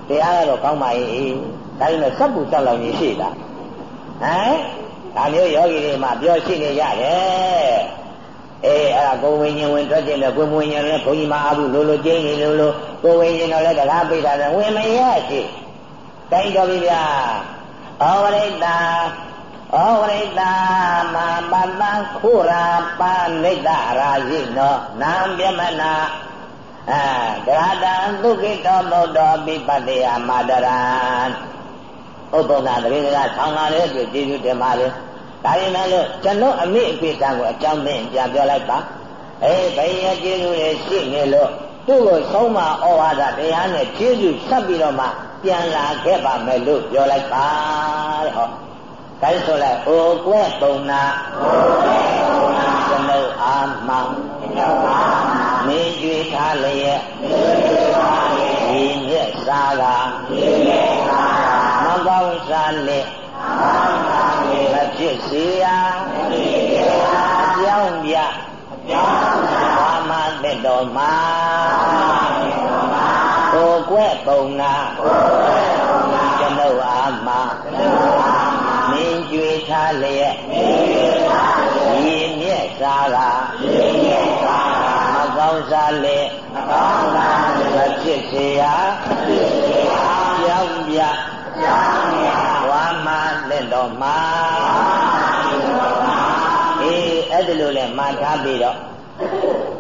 တရားကတော့ကောင်းပါရဲ့ဒါပေမဲ့စပ်ပူစပ်လောင်ကြီးရှိတာဟမ်ဒါမျိုးယောဂီတွေမှာပြောရှိနေရတယ်အေးအဲ့ဒါကိုဝိညာဉ်ဝင်ထွက်ခြင်းနဲ့ကိုဝိညာဉ်လည်းဘုန်းကြီးမအားဘူးလိုလိုကျင်းနေလို့လို့ကိုဝိညာဉ်တော့လည်းတရားပိတ်တာလည်းဝင်မရရှိတိုင်းတော်ပြီဗျာဩဝရိတ္တာဩဝရိတ္တာမပတ္တခုရာပါနိတ္တရာဇိနောနာမြမနာ အဲဒရတံသုခိတောမုတ်တော်ပိပတ္တိယမာတရံဥပ္ပန္နတရေကဆောင်းလာတဲ့အတွက်ကျေးဇူးတင်ပါတယ်ဒါရင်လည်းကျွန်တော်အမိအပိတံကိုအကြောင်းသိပြန်ပြောလိုက်ပါအေးဘယ်ရကျေးဇူးတွေရှိနေလို့သူ့ကိုဆုံးမဩဝါဒတရားနဲ့ကျေးဇူးဆက်ပြီးတော့မှပြန်လာခဲ့ပါမယ်လို့ပြောလိုက်ပါတဲ့ဟောဒါဆိုလိုက်အိုကွဲ့ပုံနာအိုကွဲ့ပုံနာကျွန်ုပ်အာမံကျွန်ုပ်အာမံမင်းကြွေထားလျက် မင်းကြွေထားလျက်ဒီမြက်စားကဒီမြက်စားကမကောင်းစားလက်မကောင်းစားလက်မဖြစ်စေရမဖြစ်စေရအကြောင်းပြအကြောင်းပြဘာမှသက်တော်မှာဘာမှသက်တော်မှာကိုကွဲ့ပုံနာကိုကွဲ့ပုံနာကျွန်ုပ်အာမကျွန်ုပ်အာမမင်းကြွေထားလျက် စားလေမကောင်းစားလေမဖြစ်စေရမဖြစ်စေရကြောင်းပြကြောင်းပြဝါမလက်တော်မှာအေးအဲ့ဒါလိုလဲမှာထားပြီးတော့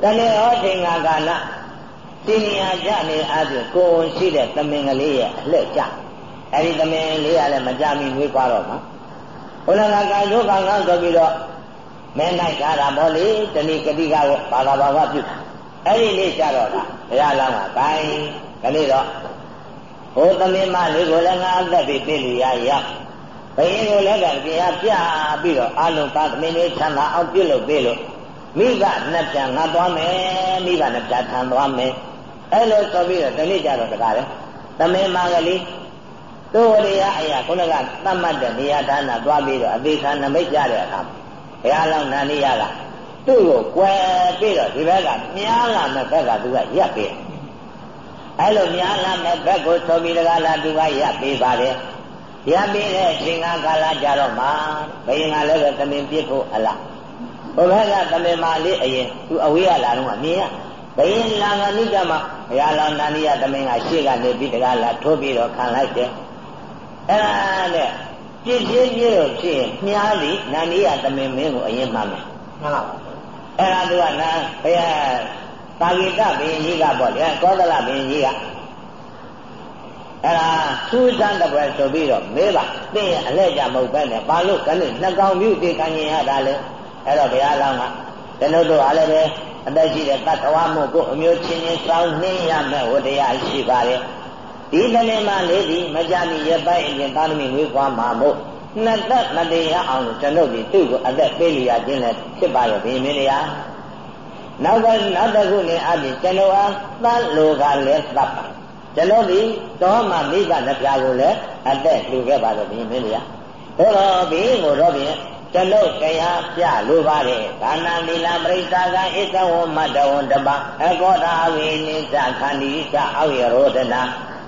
တနေ့ဟောချိန်ကကာလတင်ညာကြနေအပြင်ကိုယ်ရှိတဲ့သမင်ကလေးရဲ့အလှည့်ကြအဲ့ဒီသမင်လေးကလည်းမကြမီနှွေးသွားတော့မှာဘုရားကကာယုခံကဆိုပြီးတော့မဲနိုင်ကြတာပေါ့လေတဏိကတိကဘာသာဘာဝပြုတာ အဲ့ဒီနေ့ကျတော့လားဘုရားလောင်းကဂိုင်းကလေးတော့ဟိုသမင်းမလေးကိုလည်းငါအသက်ပြီးပြည့်လူရရောက်ဘယင်းကိုလည်းကတရားပြပြီးတော့အလုံးသားသမင်းလေးချမ်းသာအောင်ပြုလုပ်ပေးလို့မိဘနှစ်ပြန်ငါသွားမယ်မိဘနှစ်ပြန်ထံသွားမယ်အဲ့လိုဆိုပြီးတော့ဒီနေ့ကျတော့တကားလေသမင်းမကလေးသူ့ဝရိယအရာခုနကသတ်မှတ်တဲ့နေရာဌာနသွားပြီးတော့အသေးခံနမိတ်ကြတဲ့အခါဘုရားလောင်းနာနေရက သူ့ကိုကွယ်ပြီးတော့ဒီဘက်ကမြားလာမဲ့ဘက်ကသူကရပ်ပြီးအဲ့လိုမြားလာမဲ့ဘက်ကိုဆိုပြီးတကားလာသူကရပ်ပြီးပါတယ်ရပ်ပြီးတဲ့အချိန်ကကာလကြတော့မှဘယင်ကလည်းပဲသမင်ပြစ်ဖို့အလားဘုရားကသမင်မာလေးအရင်သူအဝေးရလာတော့မြင်ရဘယင်လာငါနိကမှာဘုရားလောင်းနာနေရသမင်ကရှေ့ကနေပြီးတကားလာထိုးပြီးတော့ခံလိုက်တယ်အဲ့ဒါနဲ့ပြည့်ပြည့်ပြည့်လို့ဖြစ်ရင်မြားပြီးနာနီယသမင်မင်းကိုအရင်မှမယ်မှန်ပါပါ အဲ့ဒါသူကနာဘုရားပါဠိတဘင်းကြီးကပေါ့လေကောသလဘင်းကြီးကအဲ့ဒါစူးစမ်းတဲ့ဘယ်ဆိုပြီးတော့မေးပါသိရင်အလဲကြမဟုတ်ပဲနဲ့ဘာလို့ကနေ့နှစ်ကောင်ပြုတေခံရင်ရတာလဲအဲ့တော့ဘုရားလောင်းကကျွန်တော်တို့အားလည်းပဲအသက်ရှိတဲ့တတ္တဝါမို့ကိုအမျိုးချင်းချင်းစောင်းနှင်းရမယ်ဝတ္တရားရှိပါတယ်ဒီတနေ့မှလေးဒီမကြမီရပိုက်အပြင်သာသမီဝေးကွာမှာမို့ နှစ်သက်မတရားအောင်ကျွန်ုပ်ဒီသူ့ကိုအသက်ပေးလျာခြင်းလည်းဖြစ်ပါရဲ့ဘင်းမင်းရာနောက်ကနောက်တစ်ခုနဲ့အပြင်ကျွန်တော်အားသတ်လိုကလည်းသတ်ပါကျွန်တော်ဒီတော့မှမိဘနှစ်ပြားကိုလည်းအသက်လှူခဲ့ပါတော့ဘင်းမင်းရာဒါတော့ဘင်းကိုတော့ပြင်ကျွန်ုပ်တရားပြလိုပါတယ်ဒါနသီလပရိစ္ဆာကဧကဝမတဝံတပအကောတာဝိနိစ္စခန္ဒီသအောက်ရောဒနာ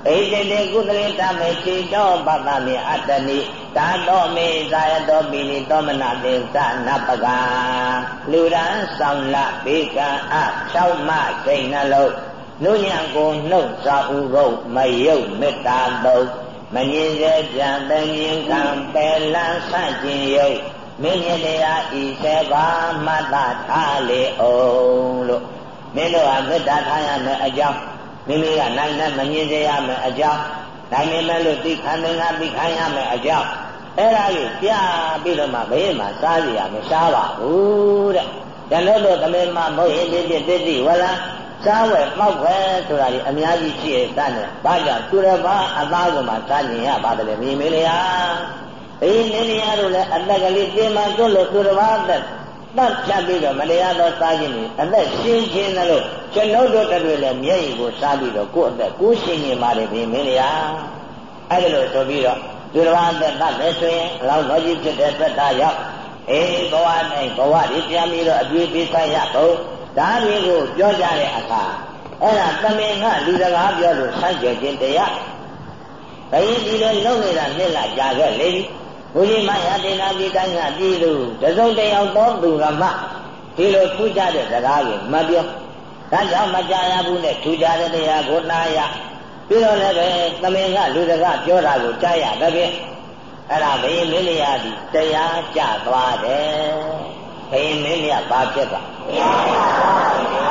ဣတိတေကုသလေတမေတိတောပတမေအတ္တနိသာတောမေသာယတောပိနိသောမနတေသနပကလူရန်ဆောင်လဘေကံအ၆မစိတ်နှလုံးနုညံကိုနှုတ်စာဥရုပ်မယုတ်မေတ္တာသုံးမငြင်းစေကြံပင်ရင်ခံပယ်လန်းဆန့်ကျင်ယုတ်မင်းရတရားဤစေပါမတ္တထားလေအောင်လို့မင်းတို့ဟာမေတ္တာထားရမယ်အကြောင်း မိမိကနိုင်နဲ့မငြင်းစေရမယ်အကြောင်းနိုင်နေမဲ့လို့သိခံနေငါသိခံရမယ်အကြောင်းအဲ့ဒါကိုပြပြီးတော့မှဘေးမှာစားစီရမရှားပါဘူးတဲ့ကျွန်တော်တို့သမင်မမဟုတ်ရင်ဒီပြသိသိဝလားစားဝယ်ပောက်ပဲဆိုတာဒီအများကြီးရှိရဲ့တတ်တယ်ဘာကြောင့်သူတစ်ပါးအသားကမှစားကျင်ရပါတယ်မြင်မေးလေဟာအေးနေနေရလို့လည်းအသက်ကလေးတင်မှတွလို့သူတစ်ပါးအသက် တတ်ဖြတ်ပြီးတော့မတရားသောစားခြင်းတွေအသက်ရှင်းခြင်းလို့ကျွန်ုပ်တို့တွေလည်းမျက်ရည်ကိုစားပြီးတော့ကိုယ့်အသက်ကိုယ်ရှင်းနေပါတယ်ဘင်းမင်းရအဲ့ဒါလို့ဆိုပြီးတော့သူတစ်ပါးအသက်တတ်မယ်ဆိုရင်အလောင်းတော်ကြီးဖြစ်တဲ့သက်တာရောက်အေးဘဝနဲ့ဘဝတွေပြန်ပြီးတော့အပြည့်ပေးဆိုင်ရဖို့ဒါတွေကိုပြောကြတဲ့အခါအဲ့ဒါသမင်ကလူစကားပြောလို့ဆန့်ကျင်ခြင်းတရားဘယ်ဒီလိုလုပ်နေတာနှစ်လကြာခဲ့လေ ဘုရားမယတေနာပိတိုင်းကပြည်သူတစုံတယောက်သောသူကမှဒီလိုထူးခြားတဲ့စကားကိုမပြောဒါကြောင့်မကြရဘူးနဲ့ထူးခြားတဲ့တရားကိုနားရပြီးတော့လည်းပဲသမင်ကလူစကားပြောတာကိုကြားရတဲ့ဖြင့်အဲ့ဒါဘယင်းမင်းလျာသည်တရားကြသွားတယ်ဘယင်းမင်းလျာဘာဖြစ်သွား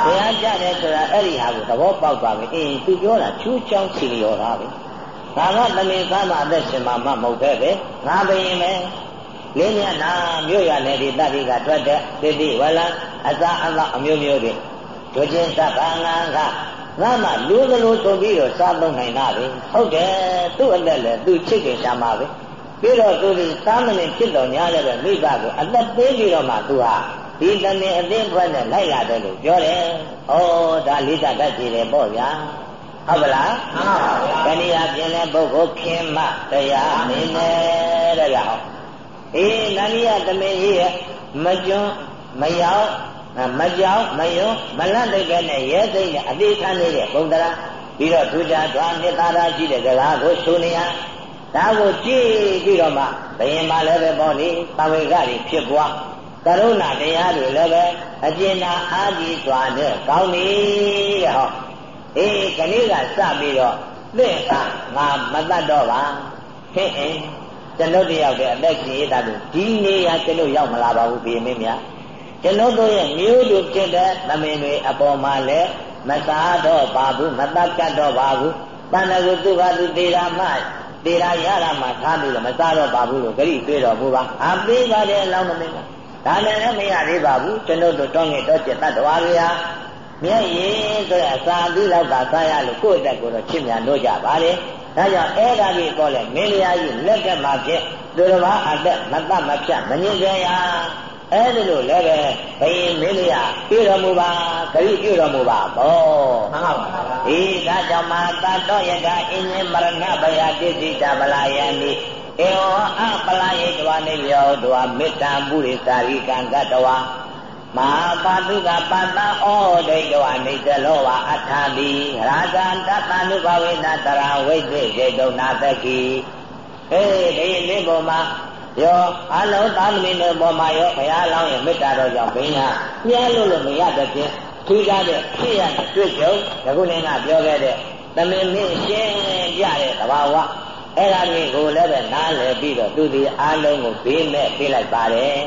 တရားကြတယ်ဆိုတာအဲ့ဒီဟာကိုသဘောပေါက်သွားပြီအေးသူပြောတာချူးချောင်းချီလျော်တာပဲ ဒါကသမင်သားမအသက်ရှင်မှာမဟုတ်ပဲပဲငါဘယင်းပဲလင်းမြနာမြို့ရနယ်ဒီတတိကထွက်တဲ့တိတိဝလံအစာအသောအမျိုးမျိုးတွေတို့ချင်းသဗ္ဗငါကငါမှလူကလေးဆိုပြီးတော့စားသုံးနိုင်တာပဲဟုတ်တယ်သူ့အသက်လည်းသူ့ချစ်ခင်ရှာမှာပဲပြီးတော့သူဒီစားမနေဖြစ်တော်ညာလည်းပဲမိဘကိုအသက်ပေးပြီးတော့မှသူဟာဒီတမင်အသိဖွဲ့နဲ့လိုက်ရတယ်လို့ပြောတယ်။ဩဒါလေးစားတတ်ကြည့်တယ်ပေါ့ဗျာ။ ဟုတ်ပါလား။မှန်ပါဗျာ။တဏှာပြင်းတဲ့ပုဂ္ဂိုလ်ခင်မတရားမင်းနဲ့တဲ့ဗျာ။အေးနန္ဒီယတမင်ကြီးရဲ့မကျွန်းမရောက်မကြောက်မယွမလတ်တဲ့ကနဲ့ရဲသိမ့်နဲ့အသေးခံနေတဲ့ဘုံတရားပြီးတော့သူကြွားနှစ်သာရရှိတဲ့စကားကိုဆိုနေရဒါကိုကြည့်ပြီးတော့မှဘယင်မလည်းပဲပေါ့လေသံဝေကတွေဖြစ်ပွားကရုဏာတရားတွေလည်းပဲအကျဉ်းသာအာကြီးစွာနဲ့ကောင်းပြီတဲ့ဟော အေးခဏိကစပြီးတော့သင့်ကငါမတတ်တော့ပါဟင်းအင်းကျွန်ုပ်တယောက်တည်းအသက်ရှင်ရတာလို့ဒီနေရာကျွန်ုပ်ရောက်မလာပါဘူးဘီမင်းများကျွန်ုပ်တို့ရဲ့မျိုးတို့ဖြစ်တဲ့သမင်တွေအပေါ်မှာလည်းမစားတော့ပါဘူးမတတ်ကြတော့ပါဘူးတဏ္ဍကုသူဟာသူတေရာမှတေရာရတာမှထားပြီးတော့မစားတော့ပါဘူးလို့ဂရိတွေးတော်မူပါအပေးပါတဲ့အလောင်းမင်းကဒါလည်းမရသေးပါဘူးကျွန်တော်တို့တောင်းငယ်တော့ကျတတ်တော်ဗျာ မျက်ရည်ဆိုရအစာပြီးတော့ကစားရလို့ကိုယ့်အတက်ကိုတော့ချစ်မြတ်လို့ကြပါလေဒါကြောင့်အဲ့ဒါကြီးတော့လေမင်းလျာကြီးလက်ကမှဖြစ်တသူတော်ဘာအသက်မတတ်မဖြတ်မငြင်းကြရအဲ့ဒီလိုလည်းပဲဘယင်မင်းလေးကပြုတော်မူပါခရီးပြုတော်မူပါဘောမှန်ပါပါဒီဒါကြောင့်မာတတော်ယကအင်းင်းမရဏဘယတိစိတဗလာယံဤဧဝအပလာယေတဝနေယောတဝမေတ္တာပုရိသာရိကံကတဝါ မဟာပါတုကပတ္တဩဒိတောအနိစ္စလောဝအထာတိရာဇာတတနုဘဝေနတရာဝိသေကေတုနာတကိဟေးဒီလင်းပေါ်မှာရောအလုံးသားသမီးတွေပေါ်မှာရောဘုရားလောင်းရဲ့မေတ္တာတော်ကြောင့်ဘိညာပြဲလို့လို့မရတဲ့ဖြင့်ထူးခြားတဲ့ဖြစ်ရတွေ့ကြုံဒီခုနေ့ကပြောခဲ့တဲ့သမင်မင်းရှင်းပြတဲ့သဘာဝအဲ့ဒါတွေကိုလည်းပဲနားလည်ပြီးတော့သူဒီအားလုံးကိုဘေးမဲ့ပြေးလိုက်ပါတယ်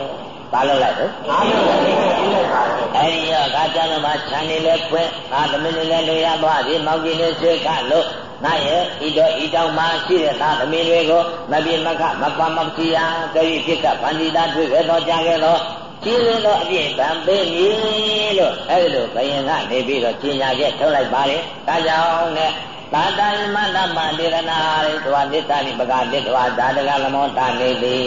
ပါလို့လိုက်တော့အားလုံးကိုပြေးလိုက်ပါတယ်အဲ့ဒီရောကကြမ်းမှာခြံနေလဲဖွင့်ငါသမင်းနေလဲလေရသွားပြီမောင်ကြီးနေစိတ်ကလို့ငါရဲ့ဤတော်ဤတောင်မှာရှိတဲ့သားသမီးတွေကိုမပြေမခမကွာမပစီယာတတိဖြစ်ကဗန္ဒီတာတွေ့ခဲ့တော့ကြားခဲ့တော့ကြီးလင်းသောအပြည့်ဗံပေးမည်လို့အဲဒီလိုဘယင်ကနေပြီးတော့ကြီးညာခဲ့ထုတ်လိုက်ပါလေဒါကြောင့်နဲ့သာတယမတမတေရနာရိတဝသစ္စာနိပကတိတဝဒါတကလမောတာနေလေ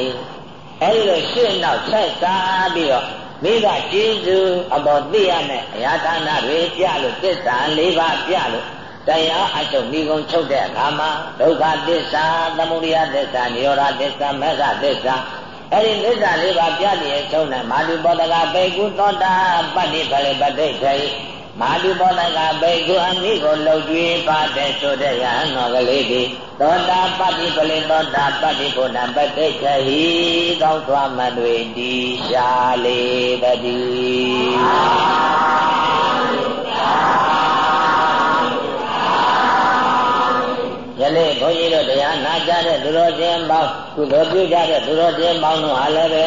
အဲဒီလိုရှင်းတော့ဆက်စားပြီးတော့မိဘကျေးဇူးအပေါ်သိရမယ်အရာဌာနတွေပြလို့သစ္စာ၄ပါးပြလို့တရားအချုပ်မိကုံချုပ်တဲ့အခါမှာဒုက္ခသစ္စာသမုဒယသစ္စာនិရောဓသစ္စာမဂ္ဂသစ္စာအဲ့ဒီသစ္စာလေးပါးပြည့်ရဲ့ဆုံးတဲ့မာတုပောတကပေကုသောတာပတ္တိပလေပတိခေ မာတုပောတကပေကုအမိကိုလှုပ်ကြွေးပါတဲ့ဆိုတဲ့ယဟန်တော်ကလေးဒီသောတာပတ္တိပလေသောတာပတ္တိဘုဏပတိခေဟိကောင်းစွာမတွေတီရှာလေတည်းယနေ့ဘုန်းကြီးတို့တရားနာကြတဲ့သူတော်ချင်းပေါင်းကုသိုလ်ပြုကြတဲ့သူတော်ချင်းပေါင်းတို့ဟာလည်းပဲ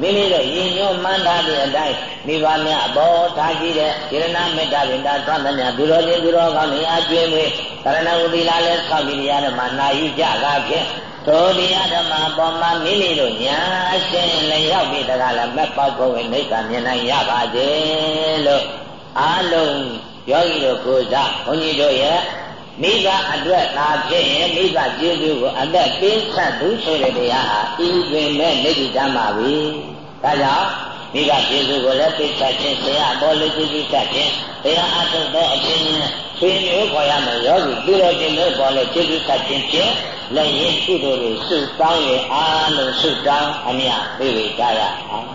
မိမိတို့ရည်ညွှန်းမှန်းထားတဲ့အတိုင်းမိဘများအပေါ်ထားကြည့်တဲ့စေရနာမေတ္တာဗင်တာသတ်သမျှသူတော်ချင်းသူတော်ကောင်းတွေအကျွေးမွေးကရဏဝတိလာလည်းဆောက်ပြီးရတဲ့မှာနာယူကြတာဖြင့်သောတရားဓမ္မပေါ်မှာမိမိတို့ညာအရှင်လည်းရောက်ပြီးတကားလည်းမက်ပေါက်ဖို့ဝင်နေကမြင်နိုင်ရပါစေလို့အားလုံးယောဂီတို့ကိုယ်စားဘုန်းကြီးတို့ရဲ့ မိဘအတွက်သာဖြစ်ရင်မိဘကျေးဇူးကိုအသက်ပေးဆက်သူဆိုတဲ့တရားဟာဤတွင်မဲ့နေတိတမ်းပါပြီ။ဒါကြောင့်မိဘကျေးဇူးကိုလည်းပေးဆက်ခြင်းဆရာတော်လေးကျေးဇူးဆက်ခြင်းတရားအထုတ်တဲ့အခြင်းချင်းဆွေမျိုးခေါ်ရမယ်ယောဂီပြုတော်ခြင်းလို့ပေါ်လေကျေးဇူးဆက်ခြင်းဖြင့်လည်းရင်ကုသိုလ်တွေစုတောင်းရအားလုံးစုတောင်းအမြပေးကြရအောင်